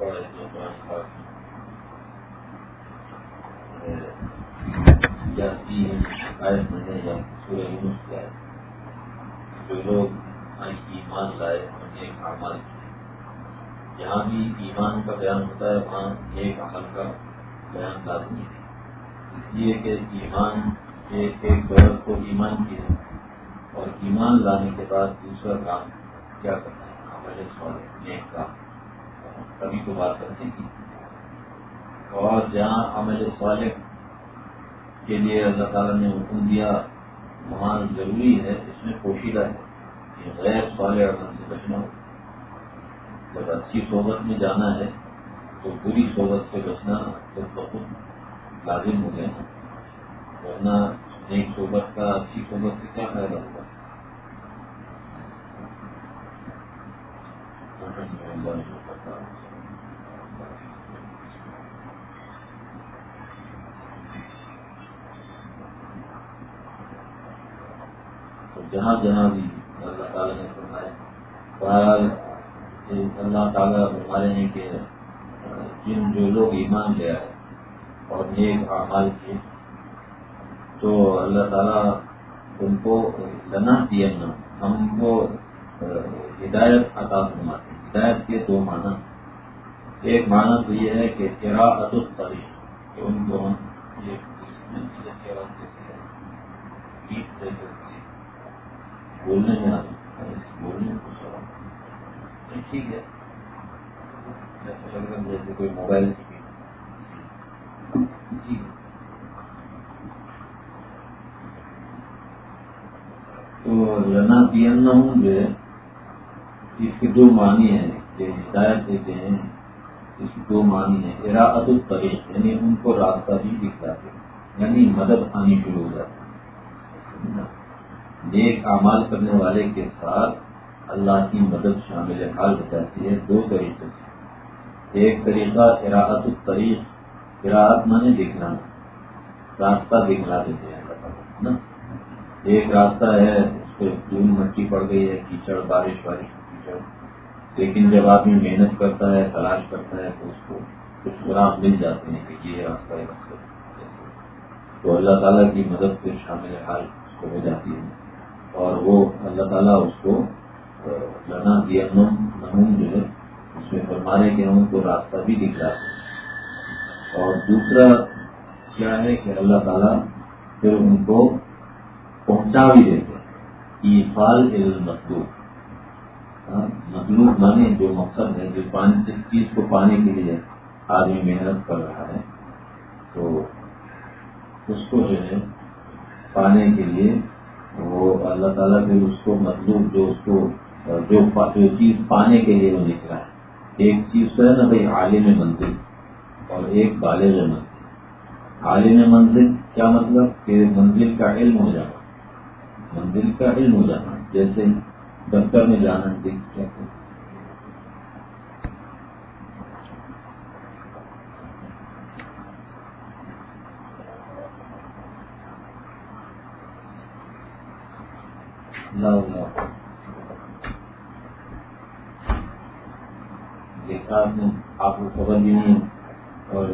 پڑھے جو یا تین آیت میں یا سورہ یونس کی آیت جو لوگ ایمان لائے اور نیک عمل کیے جہاں بھی ایمان کا بیان ہوتا ہے، وہاں نیک عمل کا بیان لازمی ہے اس لیے کہ ایمان ایک ایک دولت کو ایمان کی ہے اور ایمان لانے کے بعد دوسرا کام کیا کرنا ہے؟ عمل سوال نیک کام۔ کبھی تو بات کرتے کی اور جہاں عمل صالح کے لیے اللہ تعالیٰ نے حکم دیا وہاں ضروری ہے، اس میں پوشیدہ ہے کہ غیر صالح عمل سے بچنا ہو۔ جب اچھی صحبت میں جانا ہے، تو بری صحبت سے بچنا خود بخود لازم ہو گیا ورنہ نیک صحبت کا، اچھی صحبت سے کیا فائدہ ہوگا؟ تو جہاں جہاں بھی اللہ تعالیٰ نے فرمایا۔ بہرحال اللہ تعالیٰ ہمارے ہیں کہ جن جو لوگ ایمان لے آئے اور نیک اعمال کیے، تو اللہ تعالیٰ ان کو لنا دیا نا ہم کو ہدایت عطا فرماتے ہیں۔ ہدایت کے دو معنی ایک معنی تو یہ ہے کہ چرا ادب تاریخ کہ ان کو ہم بولنے میں آتا بولنے میں ٹھیک ہے۔ جیسے کوئی موبائل جی۔ تو لنا پین نہ ہوں جو ہے، اس کے دو معنی ہیں۔ کہ ہدایت دیتے ہیں، اس کی دو معنی ہے اراعت الطریق یعنی ان کو راستہ بھی دکھ جاتے یعنی مدد آنی شروع ہو جاتی نیک اعمال کرنے والے کے ساتھ اللہ کی مدد شامل حال ہو جاتی ہے دو طریقے۔ سے ایک طریقہ اراعت الطریق اراعت مانے دکھنا راستہ دکھلا دیتے ہیں۔ نا؟ ایک راستہ ہے، اس پہ دھول مٹی پڑ گئی ہے، کیچڑ، بارش بارش کیچڑ۔ لیکن جب آدمی محنت کرتا ہے، تلاش کرتا ہے، تو اس کو کچھ خراب مل جاتے ہیں کہ یہ راستہ ہے۔ راستہ تو اللہ تعالیٰ کی مدد پھر شامل حال اس کو ہو جاتی ہے۔ اور وہ اللہ تعالیٰ اس کو لنا دیا نمون جو ہے، اس میں فرمانے کے ہم کو راستہ بھی دکھ اور دوسرا کیا ہے کہ اللہ تعالیٰ پھر ان کو پہنچا بھی دیتے ایفال مطلوب مطلوب مانے جو مقصد ہے، جو پانی جس چیز کو پانے کے لیے آدمی محنت کر رہا ہے، تو اس کو جو ہے، پانے کے لیے وہ اللہ تعالیٰ پھر اس کو مطلوب جو اس کو، جو جو چیز پانے کے لیے وہ نکلا ہے۔ ایک چیز تو ہے نا بھائی، عالم منزل۔ اور ایک بالغ منزل۔ عالم منزل کیا مطلب؟ کہ منزل کا علم ہو جانا۔ منزل کا علم ہو جانا۔ جیسے دفتر میں جانا، دیکھ کیا نو نو دیکھا آپ نے آپ کو خبر بھی نہیں اور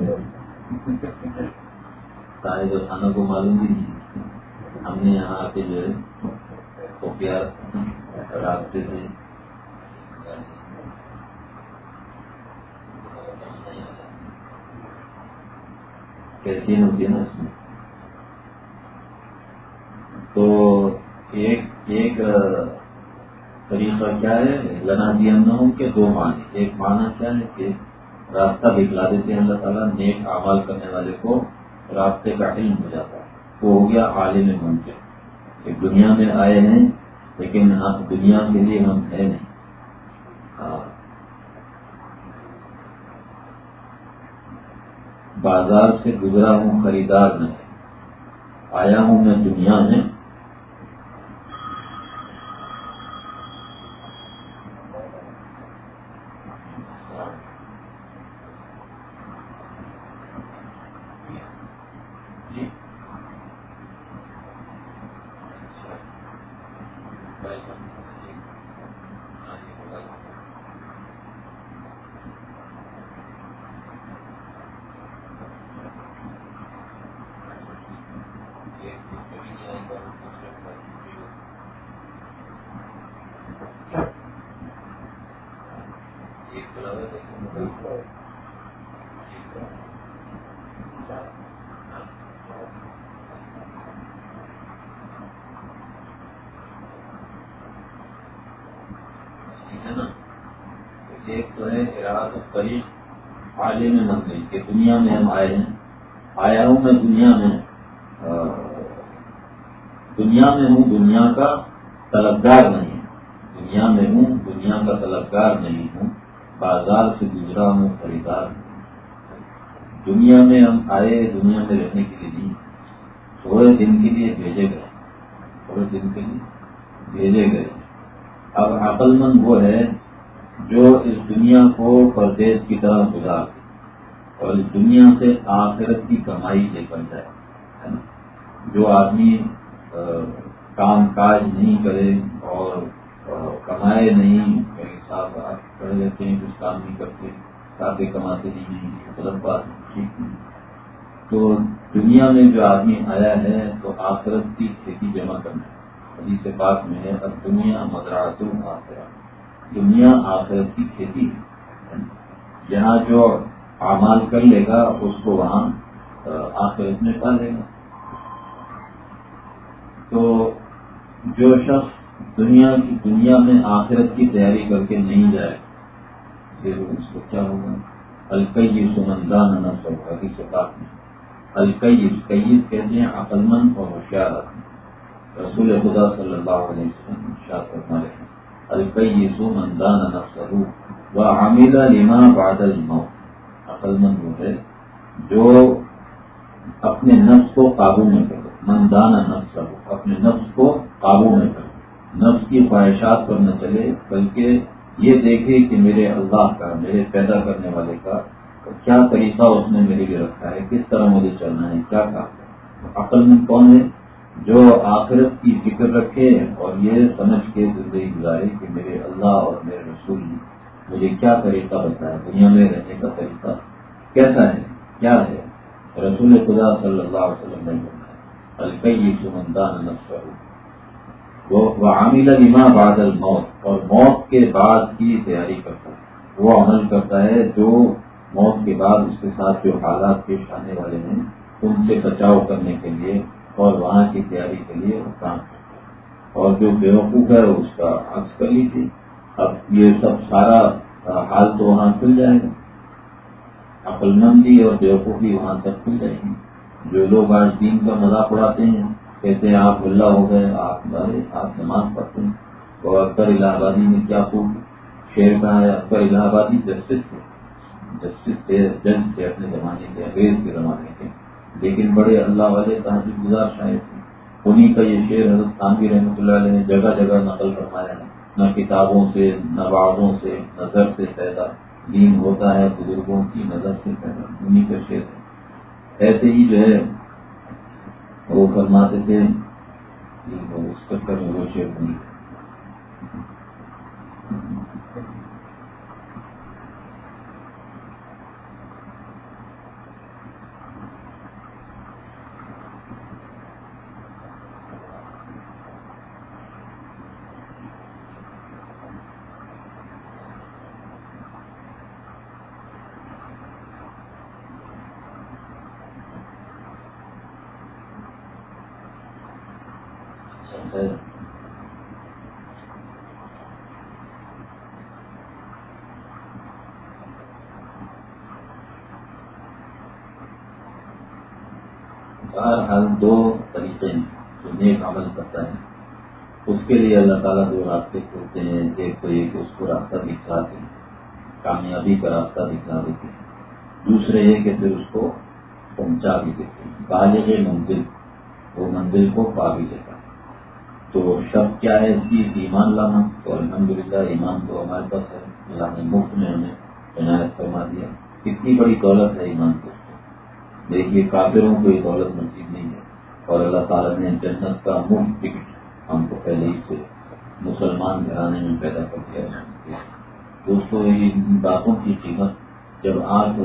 سارے جو کھانوں کو معلوم بھی نہیں ہم نے یہاں آ کے جو ہے خفیہ رابطے سے کیسی ہوتی ہے نا اس میں تو ایک ایک طریقہ کیا ہے؟ لنا دیا ہوں کہ دو معنی۔ ایک معنی کیا ہے کہ راستہ دکھلا دیتے ہیں اللہ تعالیٰ، نیک اعمال کرنے والے کو راستے کا علم ہو جاتا ہے۔ وہ ہو گیا عالم منظر کہ دنیا میں آئے ہیں، لیکن ہاں، دنیا کے لیے ہم ہے نہیں۔ بازار سے گزرا ہوں، خریدار میں آیا ہوں میں دنیا میں۔ بائے اراد قریب عالم منزل کہ دنیا میں ہم آئے ہیں آیا ہوں میں دنیا میں دنیا میں ہوں دنیا کا طلبگار نہیں دنیا میں ہوں دنیا کا طلبگار نہیں ہوں، بازار سے گزرا ہوں، خریدار ہوں۔ دنیا میں ہم آئے، دنیا میں رہنے کے لیے نہیں، تھوڑے دن کے لیے بھیجے گئے۔ تھوڑے دن کے لیے بھیجے گئے۔ اب عقل مند وہ ہے جو اس دنیا کو پردیش کی طرح گزار اور اس دنیا سے آخرت کی کمائی لے کر جائے جو آدمی کام کاج نہیں کرے اور کمائے نہیں میرے ساتھ کھڑے رہتے ہیں، کچھ کام نہیں کرتے کافی کماتے نہیں غلط بات ٹھیک نہیں۔ تو دنیا میں جو آدمی آیا ہے، تو آخرت کی کھیتی جمع کرنا ہے۔ ابھی سے بات میں ہے، اب دنیا مدراسوں آخرت دنیا آخرت کی کھیتی جہاں جو اعمال کر لے گا، اس کو وہاں آخرت میں پالے گا۔ تو جو شخص دنیا کی، دنیا میں آخرت کی تیاری کر کے نہیں جائے، پھر اس کو کیا ہوگا؟ الکئی سمندان نہ سوکھا کی سکاط میں الکئی کئی کہتے ہیں عقل مند اور ہوشیار رسول خدا صلی اللہ علیہ وسلم شاہ فرما رہے ہیں۔ القیسو مندان نفسه وعمل لما بعد الموت. عقل مند وہ ہے جو اپنے نفس کو قابو میں کرے. مندان نفس اپنے نفس کو قابو میں کرے. نفس کی خواہشات پر نہ چلے، بلکہ یہ دیکھے کہ میرے اللہ کا، میرے پیدا کرنے والے کا کیا طریقہ اس نے میرے لیے رکھا ہے؟ کس طرح مجھے چلنا ہے؟ کیا کہا عقل مند کون ہے؟ جو آخرت کی فکر رکھے اور یہ سمجھ کے زندگی گزارے کہ میرے اللہ اور میرے رسول مجھے کیا طریقہ بتایا دنیا میں رہنے کا طریقہ کیسا ہے؟ کیا ہے؟ رسول خدا صلی اللہ علیہ وسلم نے بتایا سمندان وہ عامل نما بعد الموت اور موت کے بعد کی تیاری کرتا ہے۔ وہ عمل کرتا ہے جو موت کے بعد اس کے ساتھ جو حالات پیش آنے والے ہیں، ان سے بچاؤ کرنے کے لیے اور وہاں کی تیاری کے لیے وہ کام کرتے اور جو بیوقوف ہے اس کا عکس کر لی تھی اب یہ سب سارا حال تو وہاں کھل جائے گا۔ عقل مندی اور بیوقوفی وہاں تک کھل جائے گی۔ جو لوگ آج دین کا مذاق اڑاتے ہیں، کہتے ہیں آپ اللہ ہو گئے، آپ آپ نماز پڑھتے ہیں۔ تو اکبر الہ آبادی نے کیا خوب شیر کہا ہے، اکبر الہ آبادی جسٹس تھے جسٹس تھے جج تھے اپنے زمانے کے انگریز کے زمانے کے۔ لیکن بڑے اللہ والے تحجد گزار شاید تھے۔ انہیں کا یہ شعر حضرت خانوی رحمۃ اللہ علیہ نے جگہ جگہ نقل فرمایا۔ ہے نہ کتابوں سے، نہ بازوں سے نظر سے پیدا۔ دین ہوتا ہے بزرگوں کی نظر سے پیدا۔ انہیں کا شعر ہے۔ ایسے ہی جو ہے، وہ فرماتے تھے، اس چکر میں وہ شعر بنی ہر دو طریقے ہیں جو نیک عمل کرتا ہے اس کے لیے اللہ تعالیٰ دو راستے کھولتے ہیں، ایک تو یہ کہ اس کو راستہ دکھاتے ہیں، کامیابی کا راستہ دکھا دیتے ہیں۔ دوسرے یہ کہ پھر اس کو پہنچا بھی دیتے ہیں۔ بالغ منزل، وہ منزل کو پا بھی دیتا تو شب کیا ہے؟ اس کی ایمان لانا۔ تو الحمد للہ ایمان تو ہمارے پاس ہے۔ اللہ نے مفت میں ہمیں عنایت فرما دیا۔ کتنی بڑی دولت ہے ایمان کو دیکھیے، کافروں کو یہ دولت نصیب نہیں ہے۔ اور اللہ تعالیٰ نے جنت کا مفت ٹکٹ ہم کو پہلے ہی سے مسلمان گھرانے میں پیدا کر دیا دوستوں ان باتوں کی قیمت جب آنکھ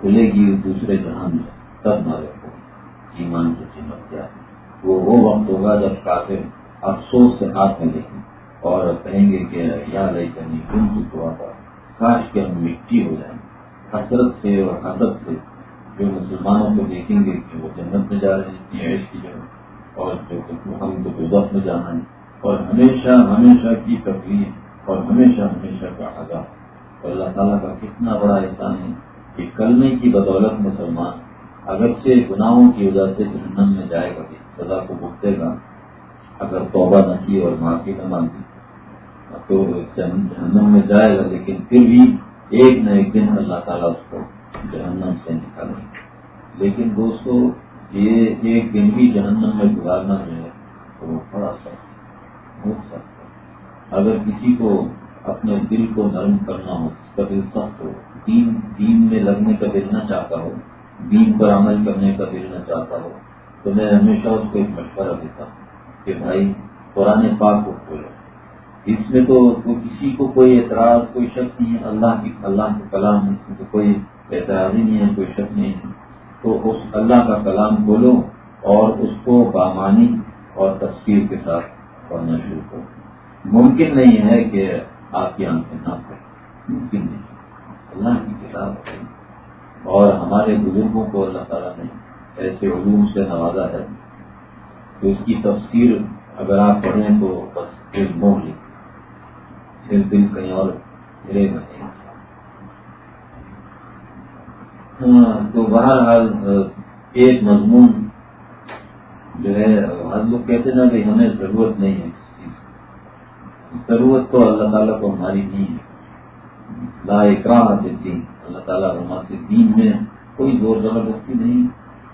کھلے گی دوسرے جہان میں تب نہ رکھو ایمان کی قیمت کیا ہے؟ وہ وہ وقت ہوگا جب کافر افسوس سے ہاتھ میں لیں اور کہیں گے کہ یا لے کرنی تم کی دعا کاش کے ہم مٹی ہو جائیں۔ حسرت سے اور حسد سے جو مسلمانوں کو دیکھیں گے کہ وہ جنت میں جا رہے ہیں عیش کی جگہ، اور جو ہم کو دوبت میں جانا ہے اور ہمیشہ ہمیشہ کی تکلیف اور ہمیشہ ہمیشہ کا عذاب۔ اور اللہ تعالیٰ کا کتنا بڑا احسان ہے کہ کلنے کی بدولت مسلمان اگرچہ گناہوں کی وجہ سے جہنم میں جائے گا، سزا کو بھگتے گا، اگر توبہ نہ کی اور معافی نہ مانگی، تو جہنم میں جائے گا، لیکن پھر بھی ایک نہ ایک دن اللہ تعالیٰ اس کو جہنم سے نکالیں گے لیکن دوستو، یہ ایک دن بھی جہنم میں گزارنا جو ہے، وہ بڑا سخت بہت سخت اگر کسی کو اپنے دل کو نرم کرنا ہو، اس کا دل سخت ہو، دین دین میں لگنے کا دل نہ چاہتا ہو، دین پر عمل کرنے کا دل نہ چاہتا ہو، تو میں ہمیشہ اس کو ایک مشورہ دیتا ہوں کہ بھائی، قرآن پاک کو کھولو۔ اس میں تو کسی کو کوئی اعتراض، کوئی شک نہیں ہے، اللہ کی، اللہ کا کلام اس میں تو کوئی اعتراض ہی نہیں ہے، کوئی شک نہیں ہے۔ تو اس اللہ کا کلام بولو اور اس کو بامانی اور تصویر کے ساتھ۔ پڑھنا شروع کرو ممکن نہیں ہے کہ آپ کی آنکھیں نہ پڑھیں۔ ممکن نہیں۔ اللہ کی کتاب اور ہمارے بزرگوں کو اللہ تعالیٰ نے ایسے علوم سے نوازا ہے۔ تو اس کی تفسیر اگر آپ پڑھیں تو بس دل مور لیں۔ پھر دل کہیں اور گرے گا۔ نہیں تو بہرحال ایک مضمون جو ہے، ہر لوگ کہتے نا کہ ہمیں ضرورت نہیں ہے۔ کسی چیز ضرورت تو اللہ تعالیٰ کو ہماری نہیں ہے۔ لا اکراہ دین اللہ تعالیٰ ہمارے دین میں کوئی زور زبردستی نہیں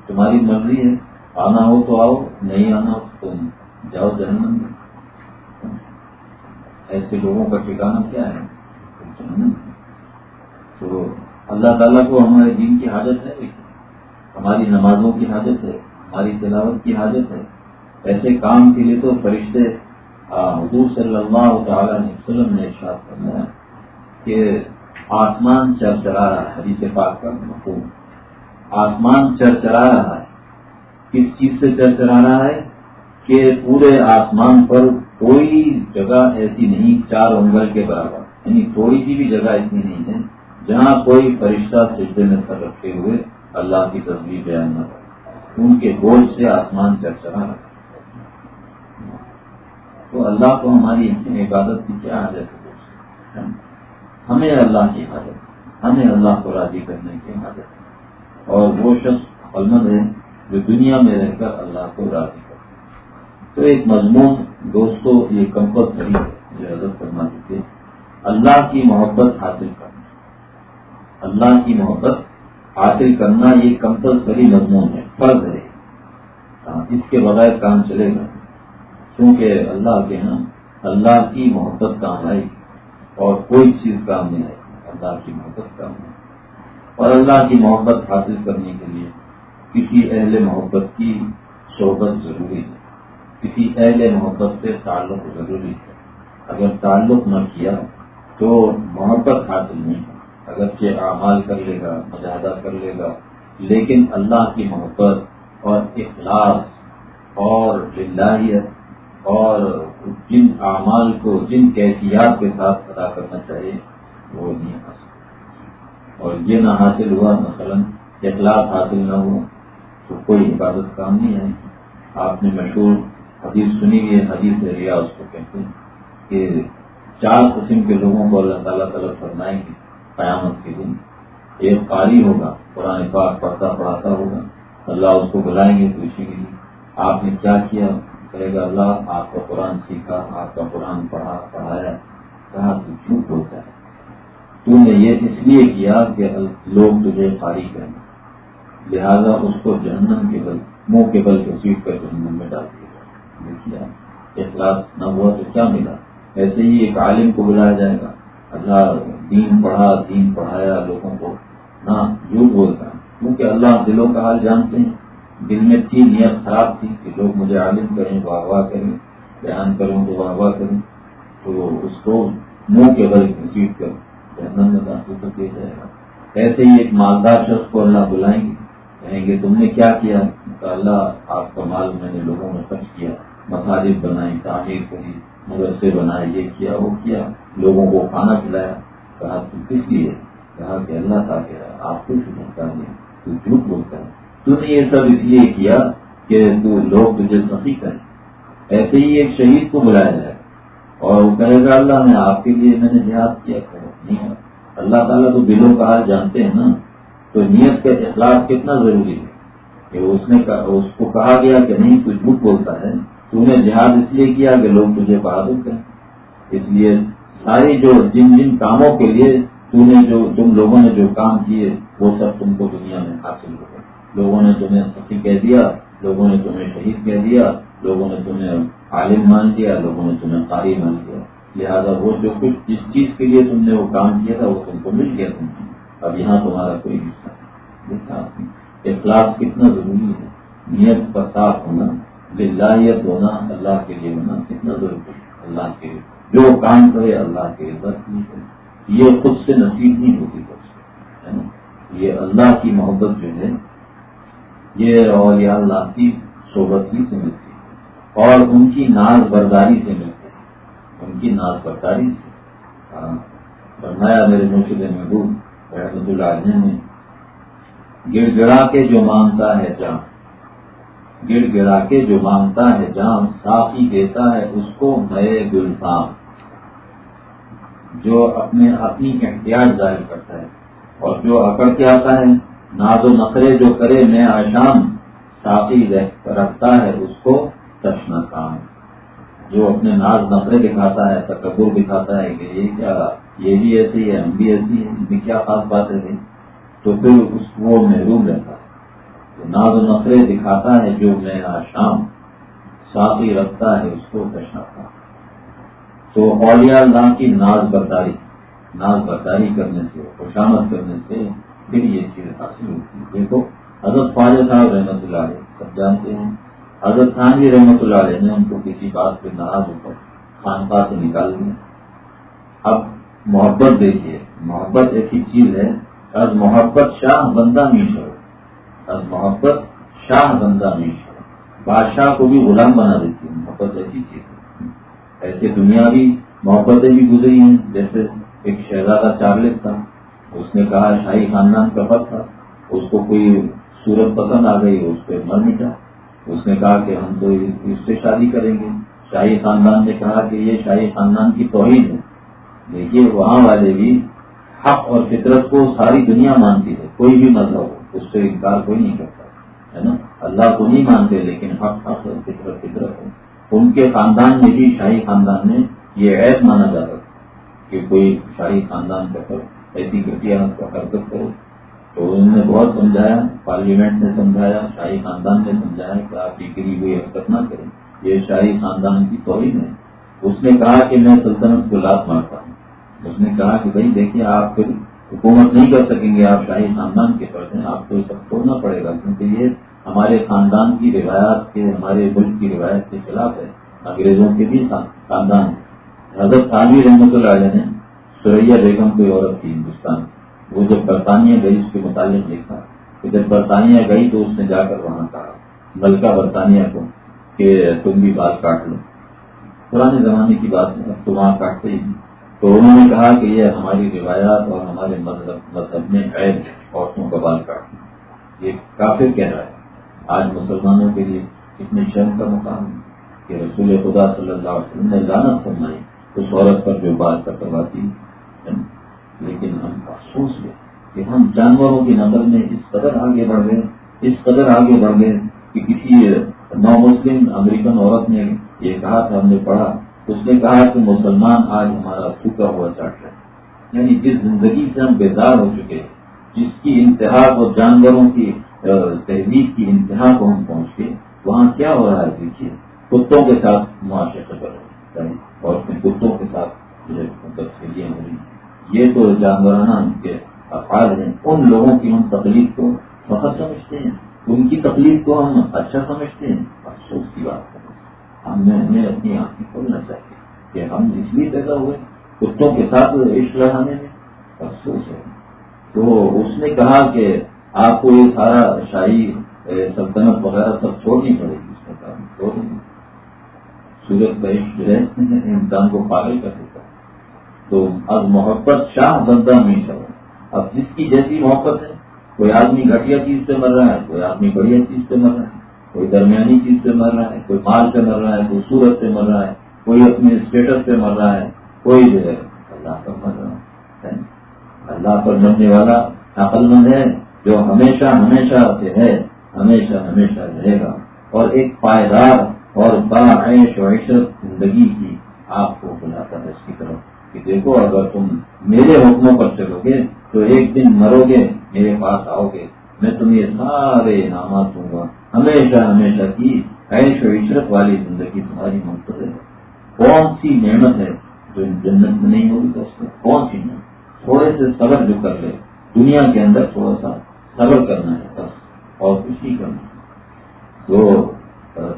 تمہاری مرضی ہے، آنا ہو تو آؤ، نہیں آنا ہو تو جاؤ جہنم میں۔ ایسے لوگوں کا ٹھکانا کیا ہے؟ تو اللہ تعالیٰ کو ہمارے دین کی حاجت ہے۔ ہماری نمازوں کی حاجت ہے۔ ہماری تلاوت کی حاجت ہے۔ ایسے کام کے لیے تو فرشتے حضور صلی اللہ تعالی علیہ وسلم نے ارشاد کرنا ہے کہ آسمان چر چرا رہا ہے، حدیث پاک کا مفہوم۔ آسمان چر چرا رہا ہے۔ کس چیز سے چر چرا رہا ہے؟ کہ پورے آسمان پر کوئی جگہ ایسی نہیں، چار انگل کے برابر۔ یعنی تھوڑی سی بھی جگہ ایسی نہیں ہے، جہاں کوئی فرشتہ سجدے میں سر رکھے ہوئے اللہ کی تصویر بیان نہ کرے۔ ان کے گوشت سے آسمان چرچرا رہا تو اللہ کو ہماری عبادت کی کیا حاجت ہے؟ ہمیں اللہ کی حاجت ہمیں اللہ کو راضی کرنے کی حاجت ہے۔ اور وہ شخص علمد ہے جو دنیا میں رہ کر اللہ کو راضی کر تو ایک مضمون دوستوں یہ کمپلسری ہے، جو حضرت کرنا چاہیے اللہ کی محبت حاصل کرنا۔ اللہ کی محبت حاصل کرنا یہ کمپلسری مضمون ہے، فرض ہے۔ اس کے بغیر کام چلے گا۔ کیونکہ اللہ کے ہاں اللہ کی محبت کام آئے اور کوئی چیز کام نہیں آئے اللہ کی محبت کام آئے اور اللہ کی محبت حاصل کرنے کے لیے کسی اہل محبت کی صحبت ضروری ہے۔ کسی اہل محبت سے تعلق ضروری ہے۔ اگر تعلق نہ کیا تو محبت حاصل نہیں۔ ہے اگرچہ اعمال کر لے گا مجاہدہ کر لے گا، لیکن اللہ کی محبت اور اخلاص اور للہیت اور جن اعمال کو، جن کیفیات کے ساتھ ادا کرنا چاہیے، وہ نہیں حاصل اور یہ نہ حاصل ہوا، مثلا اخلاص حاصل نہ ہوا تو کوئی حفاظت کام نہیں ہے آپ نے مشہور حدیث سنی ہے، حدیث ریا، اس کو کہتے ہیں کہ چار قسم کے لوگوں کو اللہ تعالیٰ طلب فرمائیں گے۔ قیامت کے دن ایک قاری ہوگا، قرآن پاک پڑھتا پڑھاتا ہوگا۔ اللہ اس کو بلائیں گے پوچھیں گے آپ نے کیا کیا؟ کہے گا، اللہ، آپ کا قرآن سیکھا، آپ کا قرآن پڑھا، پڑھایا۔ کہا تو جھوٹ ہوتا ہے تو نے یہ اس لیے کیا کہ لوگ تجھے قاری کریں۔ لہذا اس کو جہنم کے بل، منہ کے بل کو کر جہنم میں ڈال دیا۔ دیکھیے، اخلاص نہ ہوا تو کیا ملا؟ ایسے ہی ایک عالم کو بلایا جائے گا۔ اللہ دین پڑھا، دین پڑھایا، لوگوں کو نہ جھوٹ بولتا۔ کیونکہ اللہ دلوں کا حال جانتے ہیں۔ دل میں تھی نیت خراب تھی کہ لوگ مجھے عالم کریں واہ واہ کریں، بیان کروں تو واہ واہ کریں تو اس کو منہ کے بل سیٹ کر جہنم میں داخل کر دیا جائے گا۔ ایسے ہی ایک مالدار شخص کو اللہ بلائیں گے۔ کہیں گے، تم نے کیا کیا؟ اللہ، آپ کا مال میں نے لوگوں میں خرچ کیا، مساجد بنائی، تعمیر کری مدرسے بنائے یہ کیا، وہ کیا؟ لوگوں کو کھانا کھلایا، کہا تو کس لیے؟ کہا کہ اللہ کا کہہ رہا آپ کچھ بولتا نہیں تو جھوٹ بولتا ہے تو نے یہ سب اس لیے کیا کہ تو لوگ تجھے سخی کریں۔ ایسے ہی ایک شہید کو بلایا جائے۔ اور وہ کہے گا، اللہ نے آپ کے لیے میں نے جہاد کیا نہیں، اللہ تعالیٰ تو بلو کا حال جانتے ہیں نا۔ تو نیت کا اخلاق کتنا ضروری ہے کہ اس نے اس کو کہا گیا کہ نہیں، تو جھوٹ بولتا ہے۔ تو نے جہاد اس لیے کیا کہ لوگ تجھے بہادر کریں۔ اس لیے ساری جو جن جن کاموں کے لیے تو نے جو تم لوگوں نے جو کام کیے، وہ سب تم کو دنیا میں حاصل ہو گئے۔ لوگوں نے تمہیں سخی کہہ دیا، لوگوں نے تمہیں شہید کہہ دیا، لوگوں نے تمہیں عالم مان دیا لوگوں نے تمہیں قاری مان دیا لہذا وہ جو کچھ جس چیز کے لیے تم نے وہ کام کیا تھا، وہ تم کو مل گیا۔ تم اب یہاں تمہارا کوئی حصہ نہیں۔ اخلاق کتنا ضروری ہے۔ نیت کا صاف ہونا۔ بلاہیت ہونا اللہ کے لیے ہونا کتنا ضروری ہے، اللہ کے لیے۔ جو کام کرے اللہ کے عزت نہیں کرے۔ یہ خود سے نصیب نہیں ہوتی بس۔ یہ اللہ کی محبت جو ہے، یہ اور یہ اللہ کی صحبت ہی سے ملتی ہے۔ اور ان کی ناز برداری سے ملتے ہیں ان کی ناز برداری سے۔ ہاں۔ فرمایا میرے مرشد محبوب رحمت اللہ نے، گڑ گڑا کے جو مانگتا ہے جام گڑ گڑا کے جو مانگتا ہے جام صافی دیتا ہے اس کو نئے گلفام۔ جو اپنے اپنی احتیاط ظاہر کرتا ہے اور جو اکڑ کے آتا ہے ناز و نخرے جو کرے میں آشام، ساقی رکھتا ہے اس کو تشنا کام۔ جو اپنے ناز نخرے دکھاتا ہے، تکبر دکھاتا ہے کہ یہ کیا، یہ بھی ایسی ہے، ہم بھی ایسی ہے ان میں کیا خاص باتیں تھیں تو پھر اس وہ محروم رہتا ہے۔ ناز و نخرے دکھاتا ہے جو میں آشام ساقی رکھتا ہے اس کو تشنا تو اولیاء اللہ کی ناز برداری ناز برداری کرنے سے، خوشامد کرنے سے پھر یہ چیز حاصل ہوتی ہے۔ دیکھو، حضرت خواجہ صاحب رحمۃ اللہ علیہ، سب جانتے ہیں، حضرت خان جی رحمۃ اللہ علیہ نے ان کو کسی بات پہ ناراض ہو کر خانقاہ سے نکال دیا۔ اب محبت دیکھیے، محبت ایسی چیز ہے محبت شاہ، بندہ میش ہو از محبت شاہ بندہ میش ہو بادشاہ کو بھی غلام بنا دیتی ہے محبت ایسی چیز ایسے دنیا بھی محبتیں بھی گزری ہیں۔ جیسے ایک شہزادہ چارلس تھا۔ اس نے کہا، شاہی خاندان کا پت تھا۔ اس کو کوئی صورت پسند آ گئی، اس پہ مر مٹا۔ اس نے کہا کہ ہم تو اس سے شادی کریں گے۔ شاہی خاندان نے کہا کہ یہ شاہی خاندان کی توہین ہے۔ دیکھیے، وہاں والے بھی حق اور فطرت کو ساری دنیا مانتی ہے۔ کوئی بھی مذہب ہو۔ اس سے انکار کوئی نہیں کرتا، ہے نا؟ اللہ کو نہیں مانتے، لیکن حق حق، فطرت فطرت ہے۔ ان کے خاندان میں بھی شاہی خاندان میں یہ عید مانا جاتا تھا کہ کوئی شاہی خاندان کا ایسی گھٹیا حرکت کرو۔ تو انہوں نے بہت سمجھایا، پارلیمنٹ نے سمجھایا، شاہی خاندان نے سمجھایا کہ آپ کی گری ہوئی حرکت نہ کریں۔ یہ شاہی خاندان کی توہین ہے۔ اس نے کہا کہ میں سلطنت کو لات مارتا ہوں۔ اس نے کہا کہ بھائی دیکھیے، آپ پھر حکومت نہیں کر سکیں گے، آپ شاہی خاندان کے فرد ہیں، آپ کو یہ سب چھوڑنا پڑے گا، کیونکہ یہ ہمارے خاندان کی روایات کے، ہمارے ملک کی روایت کے خلاف ہے۔ انگریزوں کے بھی خاندان حضرت خانوی رحمت اللہ علیہ نے سریا بیگم کوئی عورت تھی ہندوستان وہ جب برطانیہ گئی، اس کے متعلق لکھا کہ جب برطانیہ گئی تو اس نے جا کر وہاں کہا، ملکہ برطانیہ کو کہ تم بھی بات کاٹ لو۔ پرانے زمانے کی بات ہے، اب تو وہاں کاٹتے ہی تو انہوں نے کہا کہ یہ ہماری روایات اور ہمارے مذہب مذہب میں عید عورتوں کا بال کاٹنا۔ یہ کافی کہہ رہا ہے۔ آج مسلمانوں کے لیے اتنے شرم کا مقام ہے کہ رسول خدا صلی اللہ علیہ وسلم نے لانت فرمائی، اس عورت پر جو بات کرواتی لیکن ہم افسوس ہے کہ ہم جانوروں کی نظر میں اس قدر آگے بڑھ گئے، اس قدر آگے بڑھ گئے کہ کسی نو مسلم امریکن عورت نے یہ کہا تھا، ہم نے پڑھا اس نے کہا کہ مسلمان آج ہمارا سوکھا ہوا چاٹ رہے یعنی جس زندگی سے ہم بیدار ہو چکے جس کی انتہا کو جانوروں کی تہذیب کی انتہا کو ہم پہنچ گئے وہاں کیا ہو رہا ہے دیکھیے۔ کتوں کے ساتھ معاشرے خبر یعنی اور اپنے کتوں کے ساتھ تصویریاں ہو رہی یہ تو جانورانہ کے افعال ہیں۔ ان لوگوں کی ہم تکلیف کو فخر سمجھتے ہیں۔ ان کی تکلیف کو ہم اچھا سمجھتے ہیں۔ افسوس کی بات کریں ہم نے ہمیں اپنی آنکھیں کھولنا چاہیے کہ ہم اس لیے پیدا ہوئے، کتوں کے ساتھ عشق لڑانے میں افسوس ہے۔ تو اس نے کہا کہ آپ کو یہ سارا شاہی سلطنت وغیرہ سب چھوڑنی پڑے گی، اس میں کہا چھوڑ سورج کا عشق جو ہے، انسان کو پاگل کر دیتا ہے۔ تو اب محبت شاہ بندہ ہمیشہ ہو اب جس کی جیسی محبت ہے، کوئی آدمی گھٹیا چیز سے مر رہا ہے، کوئی آدمی بڑھیا چیز سے مر رہا ہے۔ کوئی درمیانی چیز سے مر رہا ہے، کوئی مال سے مر رہا ہے، کوئی سورت سے مر رہا ہے، کوئی اپنے اسٹیٹس سے مر رہا ہے، کوئی جو ہے، اللہ پر مر رہا ہے۔ اللہ پر مرنے والا عقل مند ہے جو ہمیشہ ہمیشہ سے ہے، ہمیشہ ہمیشہ رہے گا۔ اور ایک پائیدار اور باعش و عشرت زندگی کی آپ کو بلاتا ہے اس کی طرف۔ کہ دیکھو، اگر تم میرے حکموں پر چلو گے، تو ایک دن مرو گے، میرے پاس آؤ گے۔ میں تمہیں سارے انعامات دوں گا۔ ہمیشہ ہمیشہ کی عیش و عشرت والی زندگی تمہاری منتظر ہے۔ کون سی نعمت ہے جو جنت میں نہیں ہوگی تو کون سی نعمت؟ تھوڑے سے صبر جو کر لے۔ دنیا کے اندر تھوڑا سا صبر کرنا ہے بس، اور کچھ نہیں کرنا۔ تو